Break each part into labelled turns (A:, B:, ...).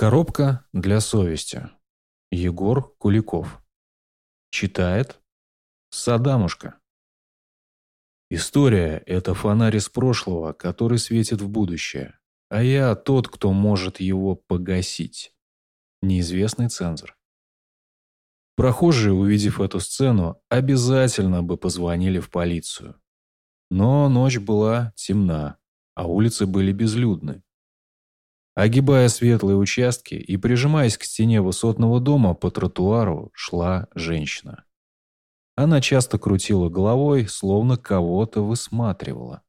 A: Коробка для совести. Егор Куликов. Читает Садамушка. История – это фонарь из прошлого, который светит в будущее, а я тот, кто может его погасить. Неизвестный цензор. Прохожие, увидев эту сцену, обязательно бы позвонили в полицию. Но ночь была темна, а улицы были безлюдны. Огибая светлые участки и прижимаясь к стене высотного дома, по тротуару шла женщина. Она часто крутила головой, словно кого-то высматривала.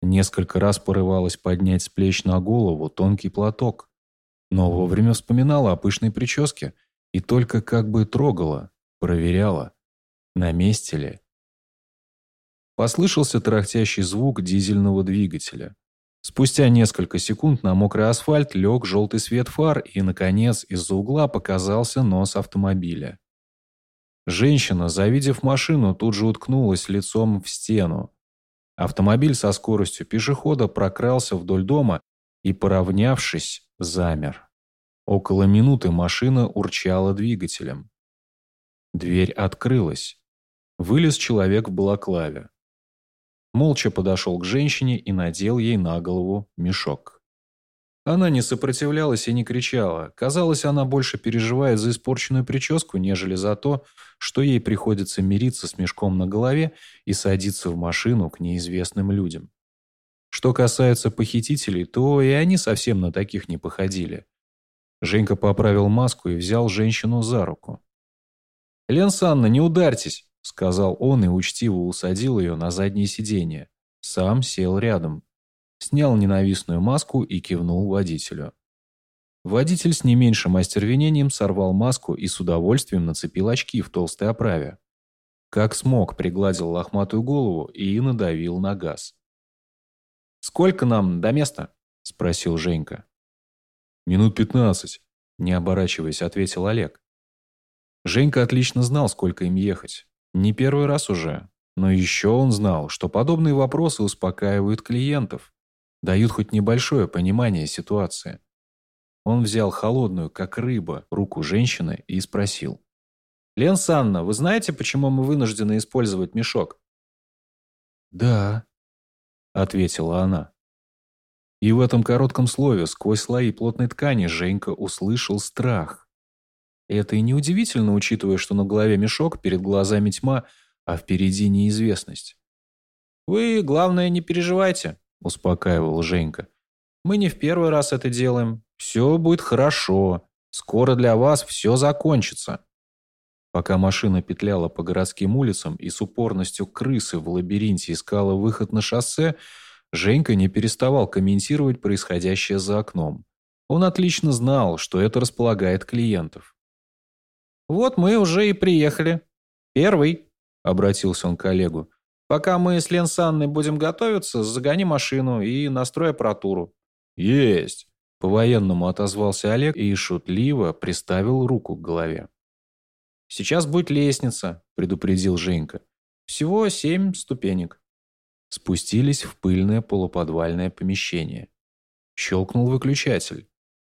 A: Несколько раз порывалась поднять с плеч на голову тонкий платок, но вовремя вспоминала о пышной прическе и только как бы трогала, проверяла, на месте ли. Послышался трахтящий звук дизельного двигателя. Спустя несколько секунд на мокрый асфальт лег желтый свет фар, и, наконец, из-за угла показался нос автомобиля. Женщина, завидев машину, тут же уткнулась лицом в стену. Автомобиль со скоростью пешехода прокрался вдоль дома и, поравнявшись, замер. Около минуты машина урчала двигателем. Дверь открылась. Вылез человек в балаклаве молча подошел к женщине и надел ей на голову мешок. Она не сопротивлялась и не кричала. Казалось, она больше переживает за испорченную прическу, нежели за то, что ей приходится мириться с мешком на голове и садиться в машину к неизвестным людям. Что касается похитителей, то и они совсем на таких не походили. Женька поправил маску и взял женщину за руку. «Лен Санна, не ударьтесь!» — сказал он и учтиво усадил ее на заднее сиденье. Сам сел рядом. Снял ненавистную маску и кивнул водителю. Водитель с не меньшим остервенением сорвал маску и с удовольствием нацепил очки в толстой оправе. Как смог, пригладил лохматую голову и надавил на газ. «Сколько нам до места?» – спросил Женька. «Минут пятнадцать», – не оборачиваясь, ответил Олег. Женька отлично знал, сколько им ехать. Не первый раз уже. Но еще он знал, что подобные вопросы успокаивают клиентов, дают хоть небольшое понимание ситуации. Он взял холодную, как рыба, руку женщины и спросил. «Лен Санна, вы знаете, почему мы вынуждены использовать мешок?» «Да», — ответила она. И в этом коротком слове, сквозь слои плотной ткани, Женька услышал страх. Это и неудивительно, учитывая, что на голове мешок, перед глазами тьма, а впереди неизвестность. «Вы, главное, не переживайте», – успокаивал Женька. «Мы не в первый раз это делаем. Все будет хорошо. Скоро для вас все закончится». Пока машина петляла по городским улицам и с упорностью крысы в лабиринте искала выход на шоссе, Женька не переставал комментировать происходящее за окном. Он отлично знал, что это располагает клиентов. «Вот мы уже и приехали. Первый», — обратился он к коллегу. «Пока мы с Лен Санной будем готовиться, загони машину и настрой аппаратуру». «Есть!» — по-военному отозвался Олег и шутливо приставил руку к голове. «Сейчас будет лестница», — предупредил Женька. «Всего семь ступенек». Спустились в пыльное полуподвальное помещение. Щелкнул выключатель.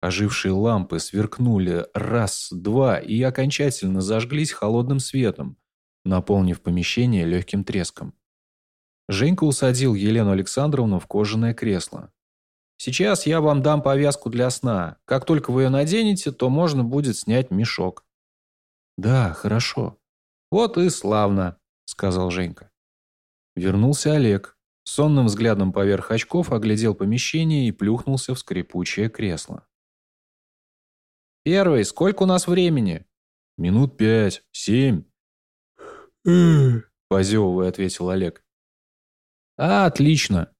A: Ожившие лампы сверкнули раз, два и окончательно зажглись холодным светом, наполнив помещение легким треском. Женька усадил Елену Александровну в кожаное кресло. «Сейчас я вам дам повязку для сна. Как только вы ее наденете, то можно будет снять мешок». «Да, хорошо». «Вот и славно», — сказал Женька. Вернулся Олег. Сонным взглядом поверх очков оглядел помещение и плюхнулся в скрипучее кресло. «Первый, сколько у нас времени?» «Минут пять, семь». позевывая, ответил Олег. «А, отлично».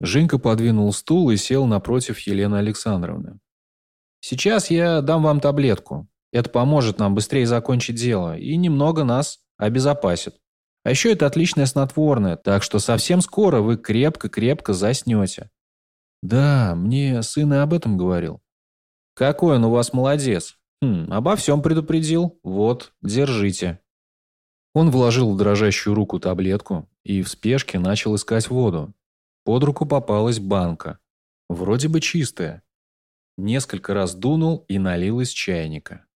A: Женька подвинул стул и сел напротив Елены Александровны. «Сейчас я дам вам таблетку. Это поможет нам быстрее закончить дело и немного нас обезопасит. А еще это отличное снотворное, так что совсем скоро вы крепко-крепко заснете». «Да, мне сын и об этом говорил». «Какой он у вас молодец! Хм, обо всем предупредил. Вот, держите». Он вложил в дрожащую руку таблетку и в спешке начал искать воду. Под руку попалась банка. Вроде бы чистая. Несколько раз дунул и налил из чайника.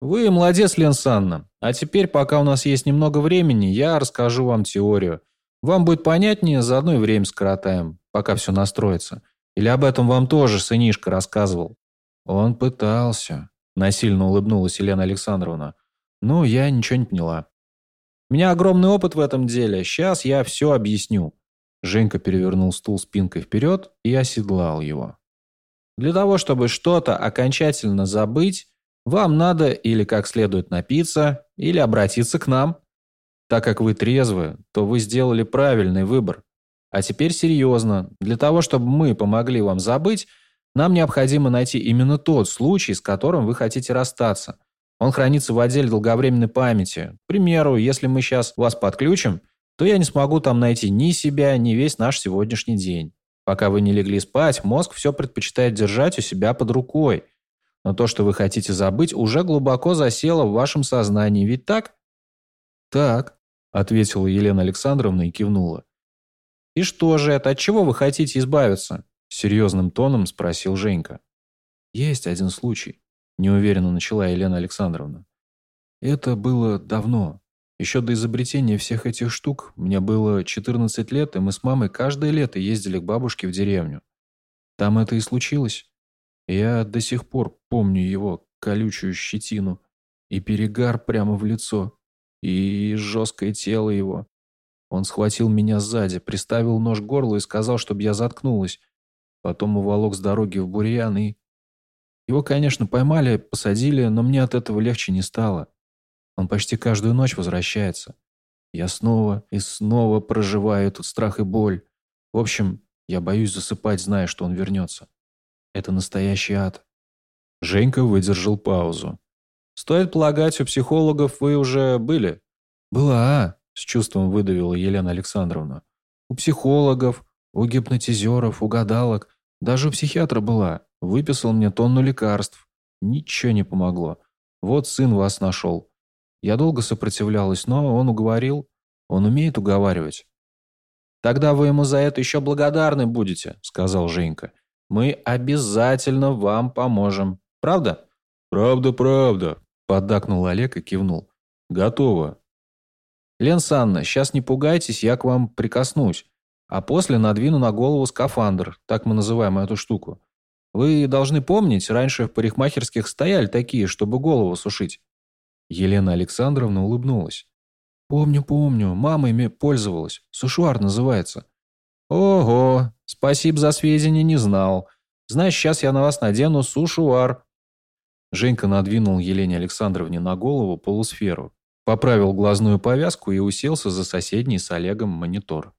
A: Вы молодец, Лен Санна. А теперь, пока у нас есть немного времени, я расскажу вам теорию. Вам будет понятнее, заодно и время скоротаем, пока все настроится. Или об этом вам тоже сынишка рассказывал? Он пытался. Насильно улыбнулась Елена Александровна. Ну, я ничего не поняла. У меня огромный опыт в этом деле. Сейчас я все объясню. Женька перевернул стул спинкой вперед и оседлал его. Для того, чтобы что-то окончательно забыть, вам надо или как следует напиться, или обратиться к нам. Так как вы трезвы, то вы сделали правильный выбор. А теперь серьезно. Для того, чтобы мы помогли вам забыть, нам необходимо найти именно тот случай, с которым вы хотите расстаться. Он хранится в отделе долговременной памяти. К примеру, если мы сейчас вас подключим, то я не смогу там найти ни себя, ни весь наш сегодняшний день. Пока вы не легли спать, мозг все предпочитает держать у себя под рукой – но то, что вы хотите забыть, уже глубоко засело в вашем сознании, ведь так? Так, ответила Елена Александровна и кивнула. И что же это, от чего вы хотите избавиться? Серьезным тоном спросил Женька. Есть один случай, неуверенно начала Елена Александровна. Это было давно. Еще до изобретения всех этих штук мне было 14 лет, и мы с мамой каждое лето ездили к бабушке в деревню. Там это и случилось. Я до сих пор помню его колючую щетину и перегар прямо в лицо, и жесткое тело его. Он схватил меня сзади, приставил нож к горлу и сказал, чтобы я заткнулась. Потом уволок с дороги в бурьян и... Его, конечно, поймали, посадили, но мне от этого легче не стало. Он почти каждую ночь возвращается. Я снова и снова проживаю этот страх и боль. В общем, я боюсь засыпать, зная, что он вернется. Это настоящий ад. Женька выдержал паузу. Стоит полагать, у психологов вы уже были? Была, с чувством выдавила Елена Александровна. У психологов, у гипнотизеров, у гадалок, даже у психиатра была. Выписал мне тонну лекарств. Ничего не помогло. Вот сын вас нашел. Я долго сопротивлялась, но он уговорил. Он умеет уговаривать. «Тогда вы ему за это еще благодарны будете», — сказал Женька. Мы обязательно вам поможем. Правда? Правда, правда, поддакнул Олег и кивнул. Готово. Лен Санна, сейчас не пугайтесь, я к вам прикоснусь. А после надвину на голову скафандр, так мы называем эту штуку. Вы должны помнить, раньше в парикмахерских стояли такие, чтобы голову сушить. Елена Александровна улыбнулась. «Помню, помню. Мама ими пользовалась. Сушуар называется». «Ого! Спасибо за сведения, не знал. Знаешь, сейчас я на вас надену сушуар». Женька надвинул Елене Александровне на голову полусферу, поправил глазную повязку и уселся за соседний с Олегом монитор.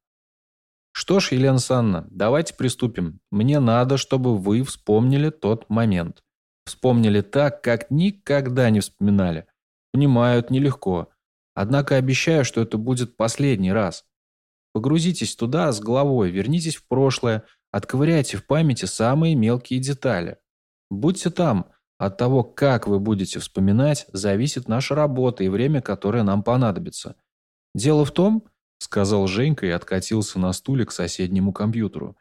A: «Что ж, Елена Санна, давайте приступим. Мне надо, чтобы вы вспомнили тот момент. Вспомнили так, как никогда не вспоминали. Понимаю, это нелегко. Однако обещаю, что это будет последний раз. Погрузитесь туда с головой, вернитесь в прошлое, отковыряйте в памяти самые мелкие детали. Будьте там. От того, как вы будете вспоминать, зависит наша работа и время, которое нам понадобится. Дело в том, сказал Женька и откатился на стуле к соседнему компьютеру.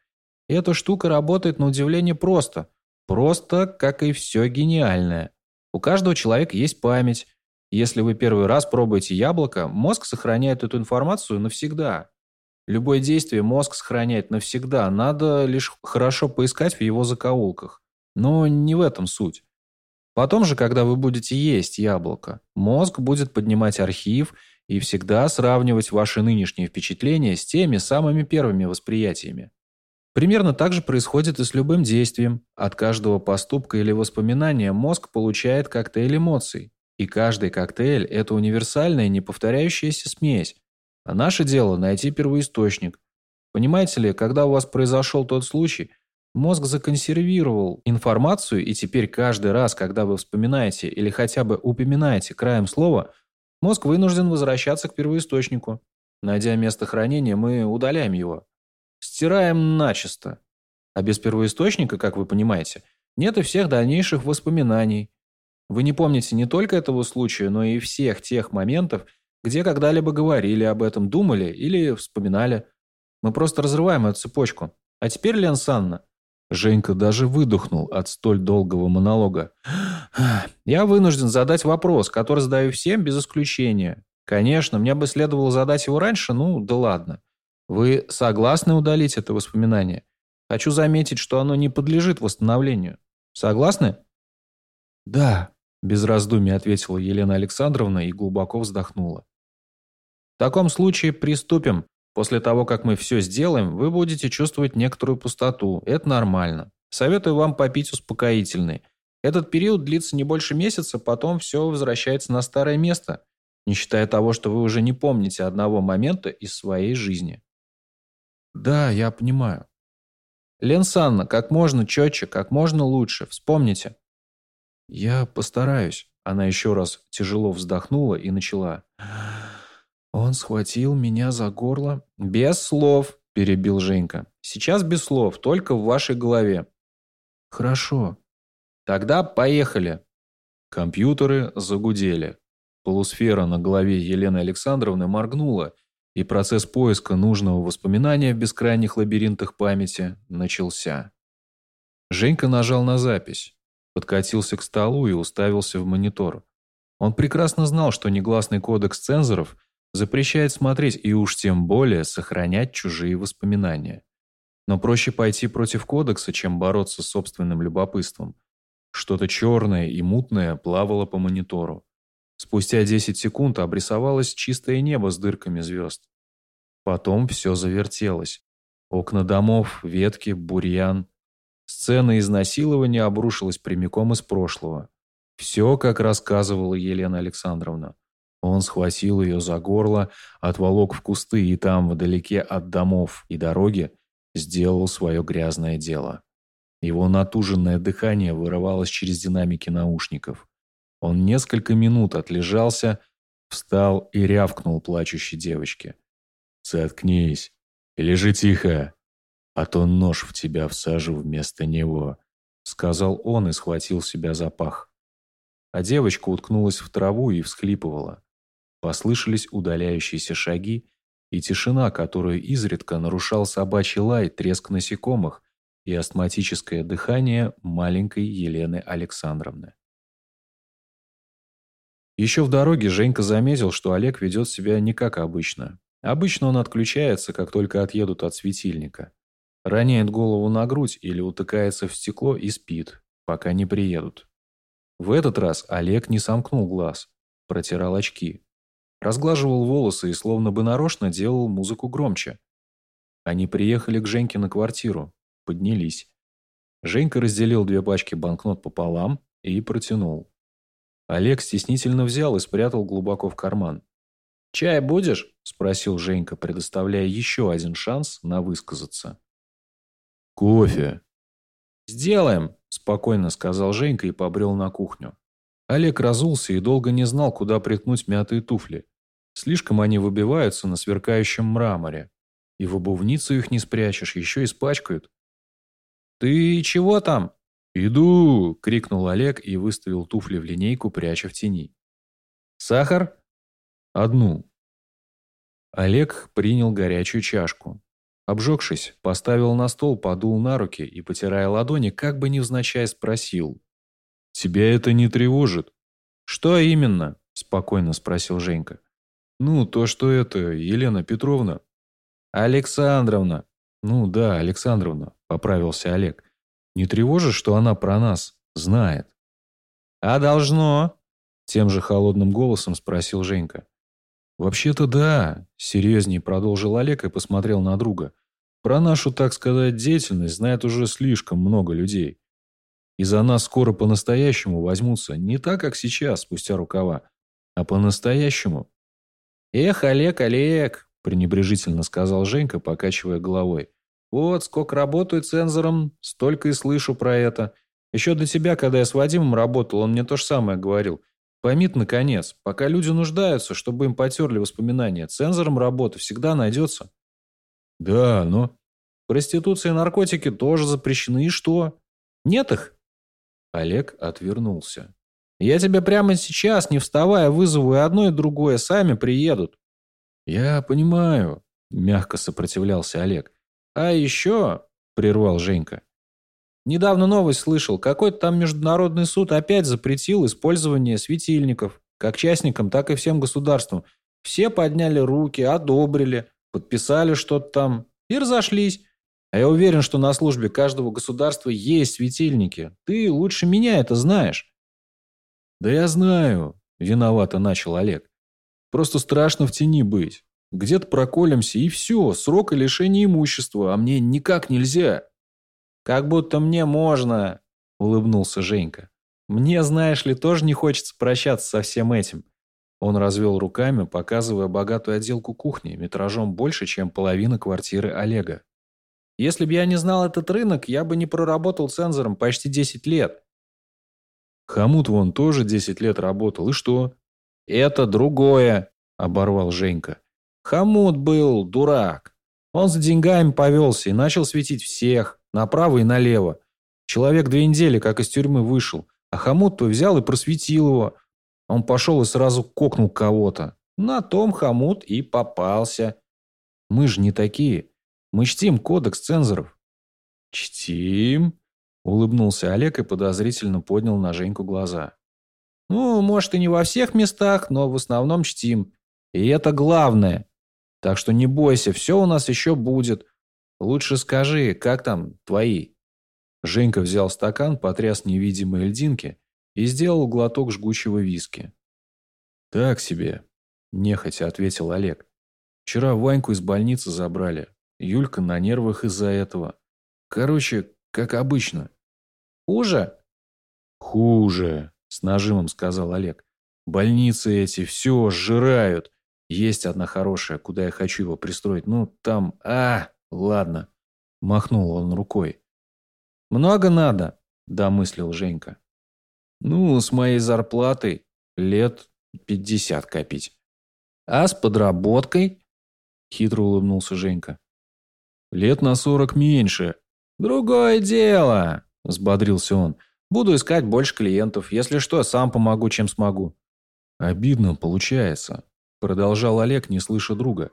A: Эта штука работает на удивление просто. Просто, как и все гениальное. У каждого человека есть память. Если вы первый раз пробуете яблоко, мозг сохраняет эту информацию навсегда. Любое действие мозг сохраняет навсегда, надо лишь хорошо поискать в его закоулках. Но не в этом суть. Потом же, когда вы будете есть яблоко, мозг будет поднимать архив и всегда сравнивать ваши нынешние впечатления с теми самыми первыми восприятиями. Примерно так же происходит и с любым действием. От каждого поступка или воспоминания мозг получает коктейль эмоций. И каждый коктейль – это универсальная неповторяющаяся смесь, а наше дело – найти первоисточник. Понимаете ли, когда у вас произошел тот случай, мозг законсервировал информацию, и теперь каждый раз, когда вы вспоминаете или хотя бы упоминаете краем слова, мозг вынужден возвращаться к первоисточнику. Найдя место хранения, мы удаляем его. Стираем начисто. А без первоисточника, как вы понимаете, нет и всех дальнейших воспоминаний. Вы не помните не только этого случая, но и всех тех моментов, где когда-либо говорили об этом, думали или вспоминали. Мы просто разрываем эту цепочку. А теперь, Лен Санна, Женька даже выдохнул от столь долгого монолога. «Я вынужден задать вопрос, который задаю всем без исключения. Конечно, мне бы следовало задать его раньше, ну да ладно. Вы согласны удалить это воспоминание? Хочу заметить, что оно не подлежит восстановлению. Согласны?» «Да», – без раздумий ответила Елена Александровна и глубоко вздохнула. «В таком случае приступим. После того, как мы все сделаем, вы будете чувствовать некоторую пустоту. Это нормально. Советую вам попить успокоительный. Этот период длится не больше месяца, потом все возвращается на старое место, не считая того, что вы уже не помните одного момента из своей жизни. Да, я понимаю. Лен Санна, как можно четче, как можно лучше. Вспомните. Я постараюсь. Она еще раз тяжело вздохнула и начала. Он схватил меня за горло. Без слов, перебил Женька. Сейчас без слов, только в вашей голове. Хорошо. Тогда поехали. Компьютеры загудели. Полусфера на голове Елены Александровны моргнула, и процесс поиска нужного воспоминания в бескрайних лабиринтах памяти начался. Женька нажал на запись, подкатился к столу и уставился в монитор. Он прекрасно знал, что негласный кодекс цензоров запрещает смотреть и уж тем более сохранять чужие воспоминания. Но проще пойти против кодекса, чем бороться с собственным любопытством. Что-то черное и мутное плавало по монитору. Спустя 10 секунд обрисовалось чистое небо с дырками звезд. Потом все завертелось. Окна домов, ветки, бурьян. Сцена изнасилования обрушилась прямиком из прошлого. Все, как рассказывала Елена Александровна. Он схватил ее за горло, отволок в кусты и там, вдалеке от домов и дороги, сделал свое грязное дело. Его натуженное дыхание вырывалось через динамики наушников. Он несколько минут отлежался, встал и рявкнул плачущей девочке. «Заткнись и лежи тихо, а то нож в тебя всажу вместо него», сказал он и схватил себя за пах. А девочка уткнулась в траву и всхлипывала. Послышались удаляющиеся шаги и тишина, которую изредка нарушал собачий лай, треск насекомых и астматическое дыхание маленькой Елены Александровны. Еще в дороге Женька заметил, что Олег ведет себя не как обычно. Обычно он отключается, как только отъедут от светильника. Роняет голову на грудь или утыкается в стекло и спит, пока не приедут. В этот раз Олег не сомкнул глаз, протирал очки. Разглаживал волосы и словно бы нарочно делал музыку громче. Они приехали к Женьке на квартиру. Поднялись. Женька разделил две пачки банкнот пополам и протянул. Олег стеснительно взял и спрятал глубоко в карман. «Чай будешь?» – спросил Женька, предоставляя еще один шанс на высказаться.
B: «Кофе».
A: «Сделаем», – спокойно сказал Женька и побрел на кухню. Олег разулся и долго не знал, куда приткнуть мятые туфли. Слишком они выбиваются на сверкающем мраморе. И в обувницу их не спрячешь, еще испачкают. «Ты чего там?»
B: «Иду!»
A: – крикнул Олег и выставил туфли в линейку, пряча в тени. «Сахар?» «Одну». Олег принял горячую чашку. Обжегшись, поставил на стол, подул на руки и, потирая ладони, как бы невзначай спросил.
B: «Тебя это не тревожит?»
A: «Что именно?» – спокойно спросил Женька.
B: Ну, то, что это Елена Петровна.
A: Александровна.
B: Ну да, Александровна, поправился Олег. Не тревожишь, что она про нас знает?
A: А должно? Тем же холодным голосом спросил Женька.
B: «Вообще-то да», — серьезнее продолжил Олег и посмотрел на друга. «Про нашу, так сказать, деятельность знает уже слишком много людей. И за нас скоро по-настоящему возьмутся не так, как сейчас, спустя рукава, а по-настоящему.
A: «Эх, Олег, Олег!» – пренебрежительно сказал Женька, покачивая головой. «Вот, сколько работаю цензором, столько и слышу про это. Еще до тебя, когда я с Вадимом работал, он мне то же самое говорил. Поймит, наконец, пока люди нуждаются, чтобы им потерли воспоминания, цензором работы всегда найдется».
B: «Да, но...»
A: «Проституция и наркотики тоже запрещены, и что? Нет их?» Олег отвернулся. Я тебя прямо сейчас, не вставая, вызову и одно, и другое. Сами приедут.
B: Я понимаю, мягко сопротивлялся Олег.
A: А еще, прервал Женька, Недавно новость слышал. Какой-то там международный суд опять запретил использование светильников. Как частникам, так и всем государствам. Все подняли руки, одобрили, подписали что-то там и разошлись. А я уверен, что на службе каждого государства есть светильники. Ты лучше меня это знаешь.
B: Да я знаю, виновато начал Олег. Просто страшно в тени быть. Где-то проколемся и все, срок и лишение имущества, а мне никак нельзя.
A: Как будто мне можно, улыбнулся Женька. Мне, знаешь ли, тоже не хочется прощаться со всем этим. Он развел руками, показывая богатую отделку кухни, метражом больше, чем половина квартиры Олега. Если бы я не знал этот рынок, я бы не проработал цензором почти 10 лет.
B: Хамут вон тоже 10 лет работал, и что?
A: Это другое, оборвал Женька. Хамут был дурак. Он за деньгами повелся и начал светить всех, направо и налево. Человек две недели как из тюрьмы вышел, а Хамут-то взял и просветил его. Он пошел и сразу кокнул кого-то. На том Хамут и попался. Мы же не такие. Мы чтим кодекс цензоров.
B: Чтим? Улыбнулся Олег и подозрительно поднял на Женьку глаза.
A: Ну, может и не во всех местах, но в основном чтим. И это главное. Так что не бойся, все у нас еще будет. Лучше скажи, как там твои?
B: Женька взял стакан, потряс невидимые льдинки и сделал глоток жгучего виски. «Так себе», – нехотя ответил Олег. «Вчера Ваньку из больницы забрали. Юлька на нервах из-за этого. Короче, как обычно».
A: «Хуже?»
B: «Хуже», – с нажимом сказал Олег. «Больницы эти все сжирают. Есть одна хорошая, куда я хочу его пристроить. Ну, там... А, ладно». Махнул он рукой.
A: «Много надо», – домыслил Женька.
B: Ну, с моей зарплатой лет пятьдесят копить.
A: А с подработкой?
B: Хитро улыбнулся Женька. Лет на сорок меньше.
A: Другое дело, взбодрился он. Буду искать больше клиентов. Если что, сам помогу, чем смогу.
B: Обидно получается, продолжал Олег, не слыша друга.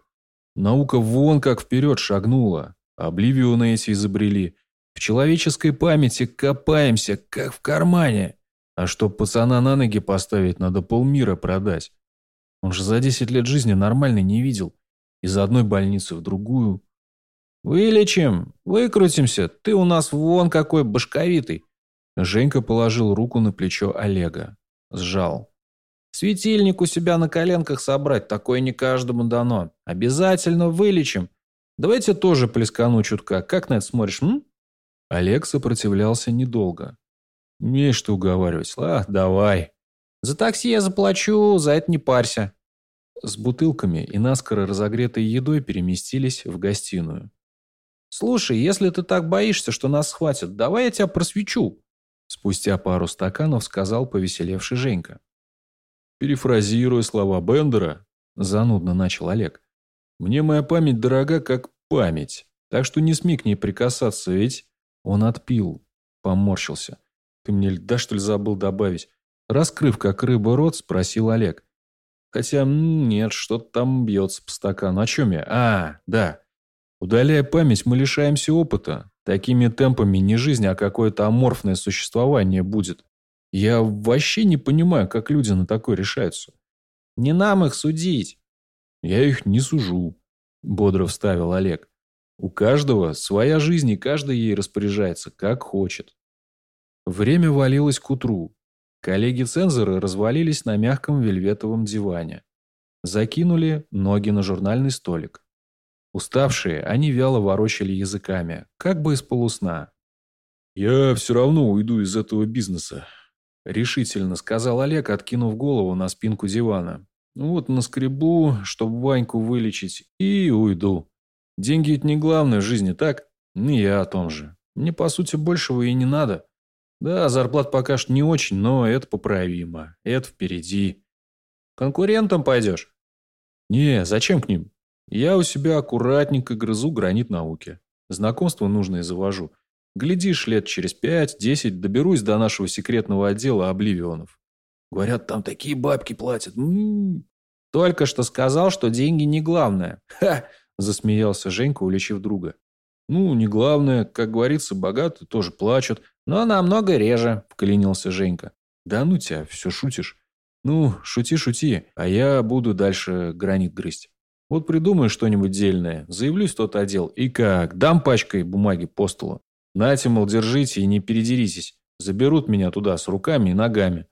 B: Наука вон как вперед шагнула. Обливионы эти изобрели. В человеческой памяти копаемся, как в кармане. А чтоб пацана на ноги поставить, надо полмира продать. Он же за 10 лет жизни нормально не видел. Из одной больницы в другую.
A: «Вылечим, выкрутимся, ты у нас вон какой башковитый!»
B: Женька положил руку на плечо Олега. Сжал.
A: «Светильник у себя на коленках собрать, такое не каждому дано. Обязательно вылечим. Давайте тоже плескану чутка. Как на это смотришь, м?»
B: Олег сопротивлялся недолго. Не что уговаривать. А, давай.
A: За такси я заплачу, за это не парься.
B: С бутылками и наскоро разогретой едой переместились в гостиную.
A: «Слушай, если ты так боишься, что нас схватят, давай я тебя просвечу!»
B: Спустя пару стаканов сказал повеселевший Женька. «Перефразируя слова Бендера», – занудно начал Олег, – «мне моя память дорога, как память, так что не смей к ней прикасаться, ведь...» Он отпил, поморщился. Ты мне льда, что ли, забыл добавить? Раскрыв, как рыба рот, спросил Олег. Хотя нет, что-то там бьется по стакану. О чем я? А, да. Удаляя память, мы лишаемся опыта. Такими темпами не жизнь, а какое-то аморфное существование будет. Я вообще не понимаю, как люди на такое решаются.
A: Не нам их судить.
B: Я их не сужу, бодро вставил Олег. У каждого своя жизнь, и каждый ей распоряжается, как хочет. Время валилось к утру. Коллеги-цензоры развалились на мягком вельветовом диване. Закинули ноги на журнальный столик. Уставшие, они вяло ворочали языками, как бы из полусна. «Я все равно уйду из этого бизнеса», — решительно сказал Олег, откинув голову на спинку дивана. «Вот наскребу, чтобы Ваньку вылечить, и уйду. Деньги ведь не главное в жизни, так? Не я о том же. Мне, по сути, большего и не надо. Да, зарплат пока что не очень, но это поправимо. Это впереди.
A: Конкурентам пойдешь?
B: Не, зачем к ним? Я у себя аккуратненько грызу гранит науки. Знакомства нужные завожу. Глядишь, лет через пять-десять доберусь до нашего секретного отдела обливионов. Говорят, там такие бабки платят. М -м -м.
A: Только что сказал, что деньги не главное.
B: Ха! Засмеялся Женька, уличив друга. Ну, не главное, как говорится, богатые тоже плачут. Но намного реже, вклинился Женька. Да ну тебя, все шутишь. Ну, шути, шути, а я буду дальше гранит грызть. Вот придумаю что-нибудь дельное, заявлюсь в тот отдел, и как, дам пачкой бумаги по столу. Нате, мол, держите и не передеритесь. Заберут меня туда с руками и ногами.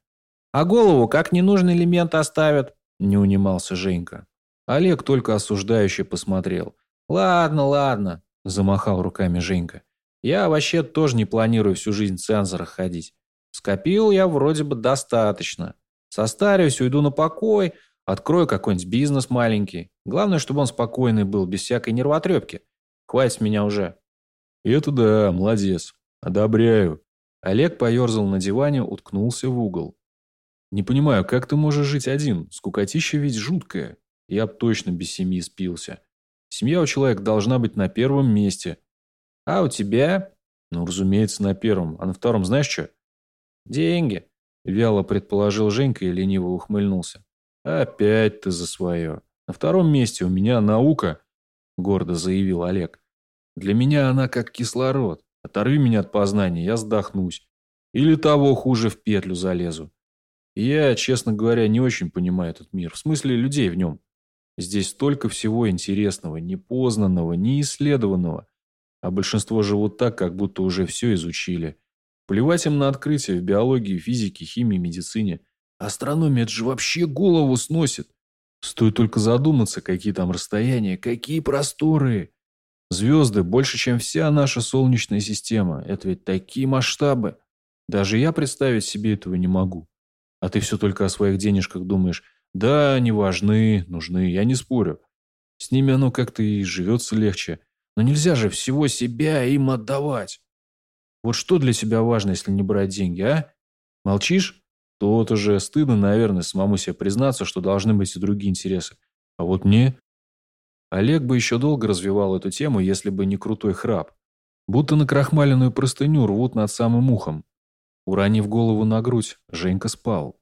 B: А голову как ненужный элемент оставят? Не унимался Женька. Олег только осуждающе посмотрел. Ладно, ладно, замахал руками Женька. Я вообще тоже не планирую всю жизнь в цензорах ходить. Скопил я вроде бы достаточно. Состарюсь, уйду на покой, открою какой-нибудь бизнес маленький. Главное, чтобы он спокойный был, без всякой нервотрепки. Хватит меня уже.
A: Это да, молодец. Одобряю. Олег поерзал на диване, уткнулся в угол. Не понимаю, как ты можешь жить один? Скукотища ведь жуткая. Я б точно без семьи спился. Семья у человека должна быть на первом месте.
B: А у тебя?
A: Ну, разумеется, на первом. А на втором знаешь что?
B: Деньги.
A: Вяло предположил Женька и лениво ухмыльнулся. Опять ты за свое. На втором месте у меня наука, гордо заявил Олег. Для меня она как кислород. Оторви меня от познания, я сдохнусь. Или того хуже в петлю залезу. Я, честно говоря, не очень понимаю этот мир. В смысле людей в нем. Здесь столько всего интересного, непознанного, неисследованного. А большинство живут так, как будто уже все изучили. Плевать им на открытия в биологии, физике, химии, медицине. Астрономия – это же вообще голову сносит. Стоит только задуматься, какие там расстояния, какие просторы. Звезды больше, чем вся наша Солнечная система. Это ведь такие масштабы. Даже я представить себе этого не могу. А ты все только о своих денежках думаешь. Да, они важны, нужны, я не спорю. С ними оно как-то и живется легче. Но нельзя же всего себя им отдавать. Вот что для тебя важно, если не брать деньги, а? Молчишь? То вот уже стыдно, наверное, самому себе признаться, что должны быть и другие интересы. А вот мне... Олег бы еще долго развивал эту тему, если бы не крутой храп. Будто на крахмаленную простыню рвут над самым ухом. Уронив голову на грудь, Женька спал.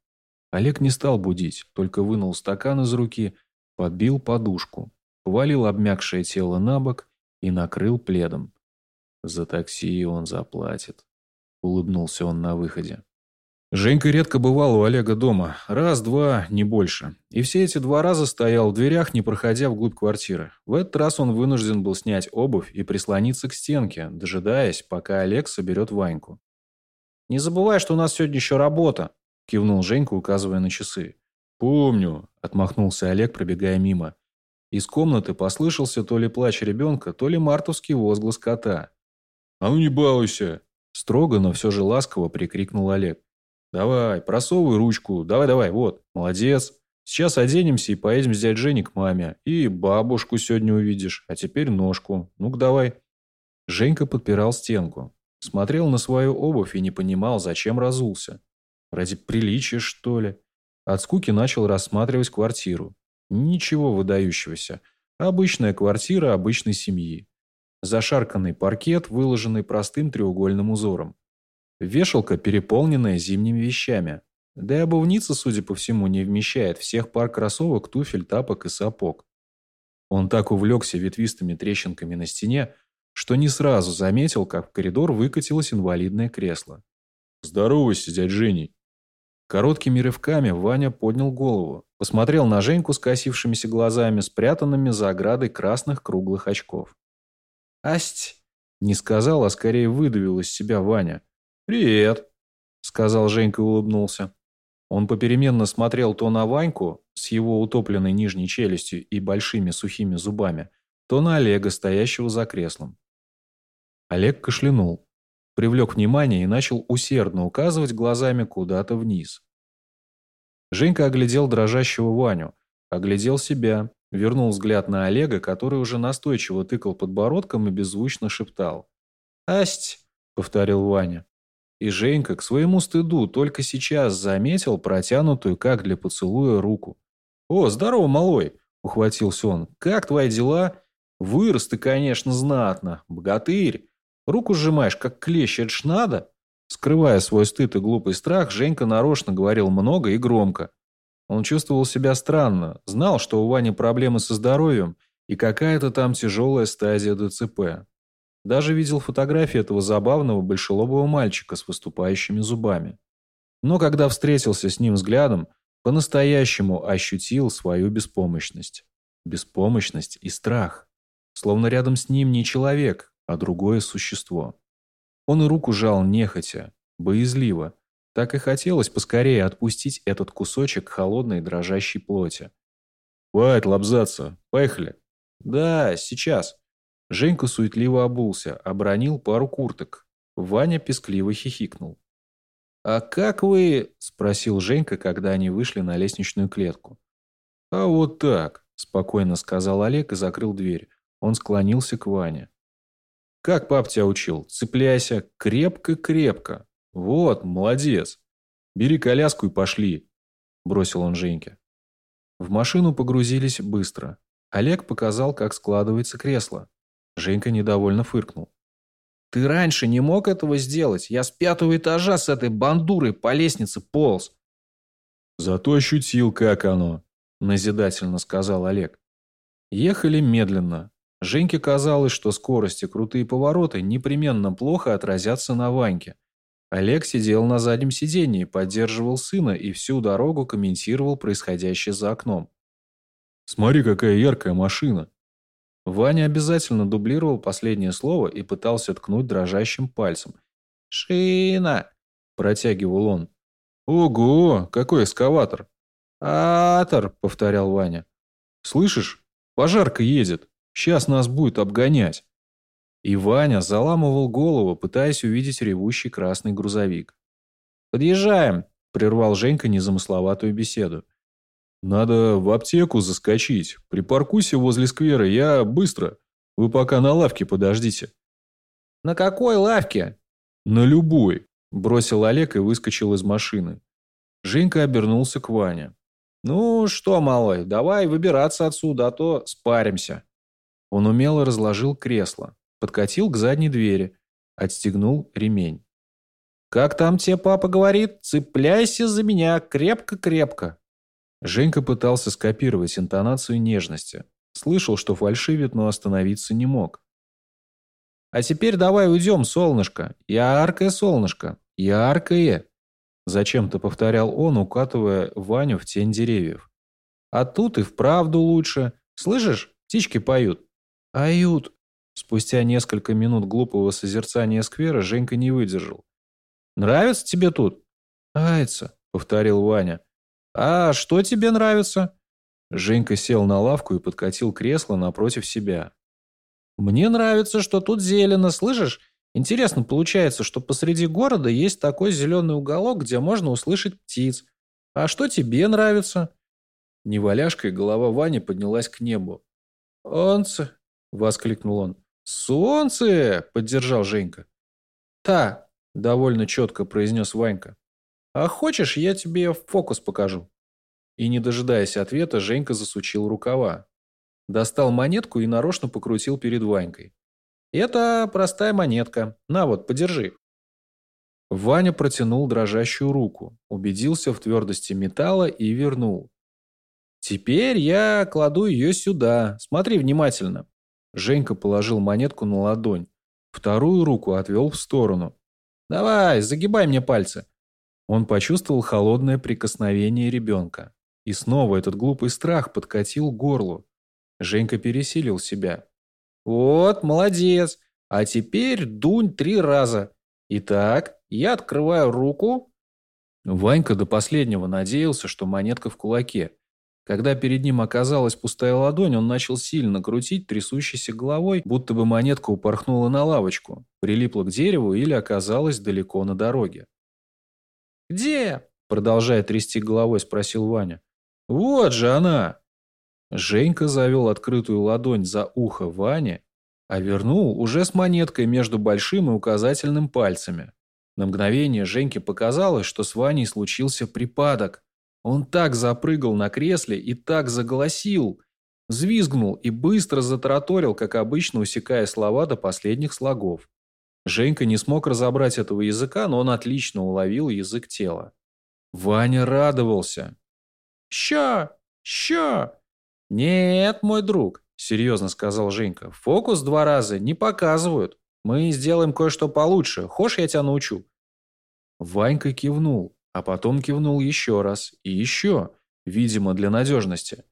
A: Олег не стал будить, только вынул стакан из руки, подбил подушку, повалил обмякшее тело на бок и накрыл пледом. За такси он заплатит. Улыбнулся он на выходе. Женька редко бывал у Олега дома. Раз-два, не больше. И все эти два раза стоял в дверях, не проходя вглубь квартиры. В этот раз он вынужден был снять обувь и прислониться к стенке, дожидаясь, пока Олег соберет Ваньку.
B: «Не забывай, что у нас сегодня еще работа», – кивнул Женька, указывая на часы.
A: «Помню», – отмахнулся Олег, пробегая мимо. Из комнаты послышался то ли плач ребенка, то ли мартовский возглас кота. «А ну не балуйся!» Строго, но все же ласково прикрикнул Олег. «Давай, просовывай ручку. Давай-давай, вот, молодец. Сейчас оденемся и поедем с дядь Женей к маме. И бабушку сегодня увидишь. А теперь ножку. Ну-ка давай». Женька подпирал стенку. Смотрел на свою обувь и не понимал, зачем разулся. Ради приличия, что ли? От скуки начал рассматривать квартиру. Ничего выдающегося. Обычная квартира обычной семьи. Зашарканный паркет, выложенный простым треугольным узором. Вешалка, переполненная зимними вещами. Да и обувница, судя по всему, не вмещает всех пар кроссовок, туфель, тапок и сапог. Он так увлекся ветвистыми трещинками на стене, что не сразу заметил, как в коридор выкатилось инвалидное кресло. «Здоровайся, дядь Женей!» Короткими рывками Ваня поднял голову, посмотрел на Женьку с косившимися глазами, спрятанными за оградой красных круглых очков.
B: «Асть!»
A: – не сказал, а скорее выдавил из себя Ваня. «Привет!» – сказал Женька и улыбнулся. Он попеременно смотрел то на Ваньку с его утопленной нижней челюстью и большими сухими зубами, то на Олега, стоящего за креслом. Олег кашлянул, привлек внимание и начал усердно указывать глазами куда-то вниз. Женька оглядел дрожащего Ваню, оглядел себя, вернул взгляд на Олега, который уже настойчиво тыкал подбородком и беззвучно шептал.
B: «Асть!»
A: — повторил Ваня. И Женька к своему стыду только сейчас заметил протянутую, как для поцелуя, руку. «О, здорово, малой!» — ухватился он. «Как твои дела?» «Вырос ты, конечно, знатно. Богатырь. Руку сжимаешь, как клещ, это ж надо. Скрывая свой стыд и глупый страх, Женька нарочно говорил много и громко. Он чувствовал себя странно, знал, что у Вани проблемы со здоровьем и какая-то там тяжелая стадия ДЦП. Даже видел фотографии этого забавного большелобого мальчика с выступающими зубами. Но когда встретился с ним взглядом, по-настоящему ощутил свою беспомощность. Беспомощность и страх. Словно рядом с ним не человек, а другое существо. Он и руку жал нехотя, боязливо. Так и хотелось поскорее отпустить этот кусочек холодной дрожащей плоти.
B: «Хватит лобзаться. Поехали».
A: «Да, сейчас». Женька суетливо обулся, обронил пару курток. Ваня пескливо хихикнул. «А как вы...» – спросил Женька, когда они вышли на лестничную клетку.
B: «А вот так», –
A: спокойно сказал Олег и закрыл дверь. Он склонился к Ване.
B: «Как пап тебя учил? Цепляйся крепко-крепко. Вот, молодец. Бери коляску и пошли», – бросил он Женьке.
A: В машину погрузились быстро. Олег показал, как складывается кресло. Женька недовольно фыркнул. «Ты раньше не мог этого сделать? Я с пятого этажа с этой бандурой по лестнице полз».
B: «Зато ощутил, как оно», – назидательно сказал Олег.
A: Ехали медленно. Женьке казалось, что скорость и крутые повороты непременно плохо отразятся на Ваньке. Олег сидел на заднем сиденье, поддерживал сына и всю дорогу комментировал происходящее за окном.
B: «Смотри, какая яркая машина!»
A: Ваня обязательно дублировал последнее слово и пытался ткнуть дрожащим пальцем. «Шина!» – протягивал он.
B: «Ого! Какой эскаватор!»
A: «Атор!» – повторял Ваня.
B: «Слышишь? Пожарка едет. Сейчас нас будет обгонять».
A: И Ваня заламывал голову, пытаясь увидеть ревущий красный грузовик. «Подъезжаем!» – прервал Женька незамысловатую беседу.
B: «Надо в аптеку заскочить. Припаркуйся возле сквера, я быстро. Вы пока на лавке подождите».
A: «На какой лавке?»
B: «На любой», –
A: бросил Олег и выскочил из машины. Женька обернулся к Ване. «Ну что, малой, давай выбираться отсюда, а то спаримся». Он умело разложил кресло, подкатил к задней двери, отстегнул ремень. «Как там тебе папа говорит? Цепляйся за меня крепко-крепко!» Женька пытался скопировать интонацию нежности. Слышал, что фальшивит, но остановиться не мог. «А теперь давай уйдем, солнышко. Яркое солнышко. Яркое!» Зачем-то повторял он, укатывая Ваню в тень деревьев. «А тут и вправду лучше. Слышишь, птички поют?» «Ают!» Спустя несколько минут глупого созерцания сквера Женька не выдержал. «Нравится тебе тут?» «Нравится», — повторил Ваня. «А что тебе нравится?» Женька сел на лавку и подкатил кресло напротив себя. «Мне нравится, что тут зелено, слышишь? Интересно получается, что посреди города есть такой зеленый уголок, где можно услышать птиц. А что тебе нравится?» Неваляшкой голова Вани поднялась к небу. «Онце!» — воскликнул он. «Солнце!» — поддержал Женька. «Та!» — довольно четко произнес Ванька. «А хочешь, я тебе фокус покажу?» И, не дожидаясь ответа, Женька засучил рукава. Достал монетку и нарочно покрутил перед Ванькой. «Это простая монетка. На вот, подержи». Ваня протянул дрожащую руку, убедился в твердости металла и вернул. «Теперь я кладу ее сюда. Смотри внимательно». Женька положил монетку на ладонь. Вторую руку отвел в сторону. «Давай, загибай мне пальцы. Он почувствовал холодное прикосновение ребенка. И снова этот глупый страх подкатил горлу. Женька пересилил себя. «Вот, молодец. А теперь дунь три раза. Итак, я открываю руку». Ванька до последнего надеялся, что монетка в кулаке. Когда перед ним оказалась пустая ладонь, он начал сильно крутить трясущейся головой, будто бы монетка упорхнула на лавочку, прилипла к дереву или оказалась далеко на дороге. «Где?» – продолжая трясти головой, спросил Ваня. «Вот же она!» Женька завел открытую ладонь за ухо Ване, а вернул уже с монеткой между большим и указательным пальцами. На мгновение Женьке показалось, что с Ваней случился припадок. Он так запрыгал на кресле и так заголосил, взвизгнул и быстро затраторил, как обычно усекая слова до последних слогов. Женька не смог разобрать этого языка, но он отлично уловил язык тела. Ваня радовался. «Ща! Ща!» «Нет, мой друг», — серьезно сказал Женька, — «фокус два раза не показывают.
C: Мы сделаем кое-что получше. Хочешь, я тебя научу?»
A: Ванька кивнул, а потом кивнул еще раз и еще, видимо, для надежности.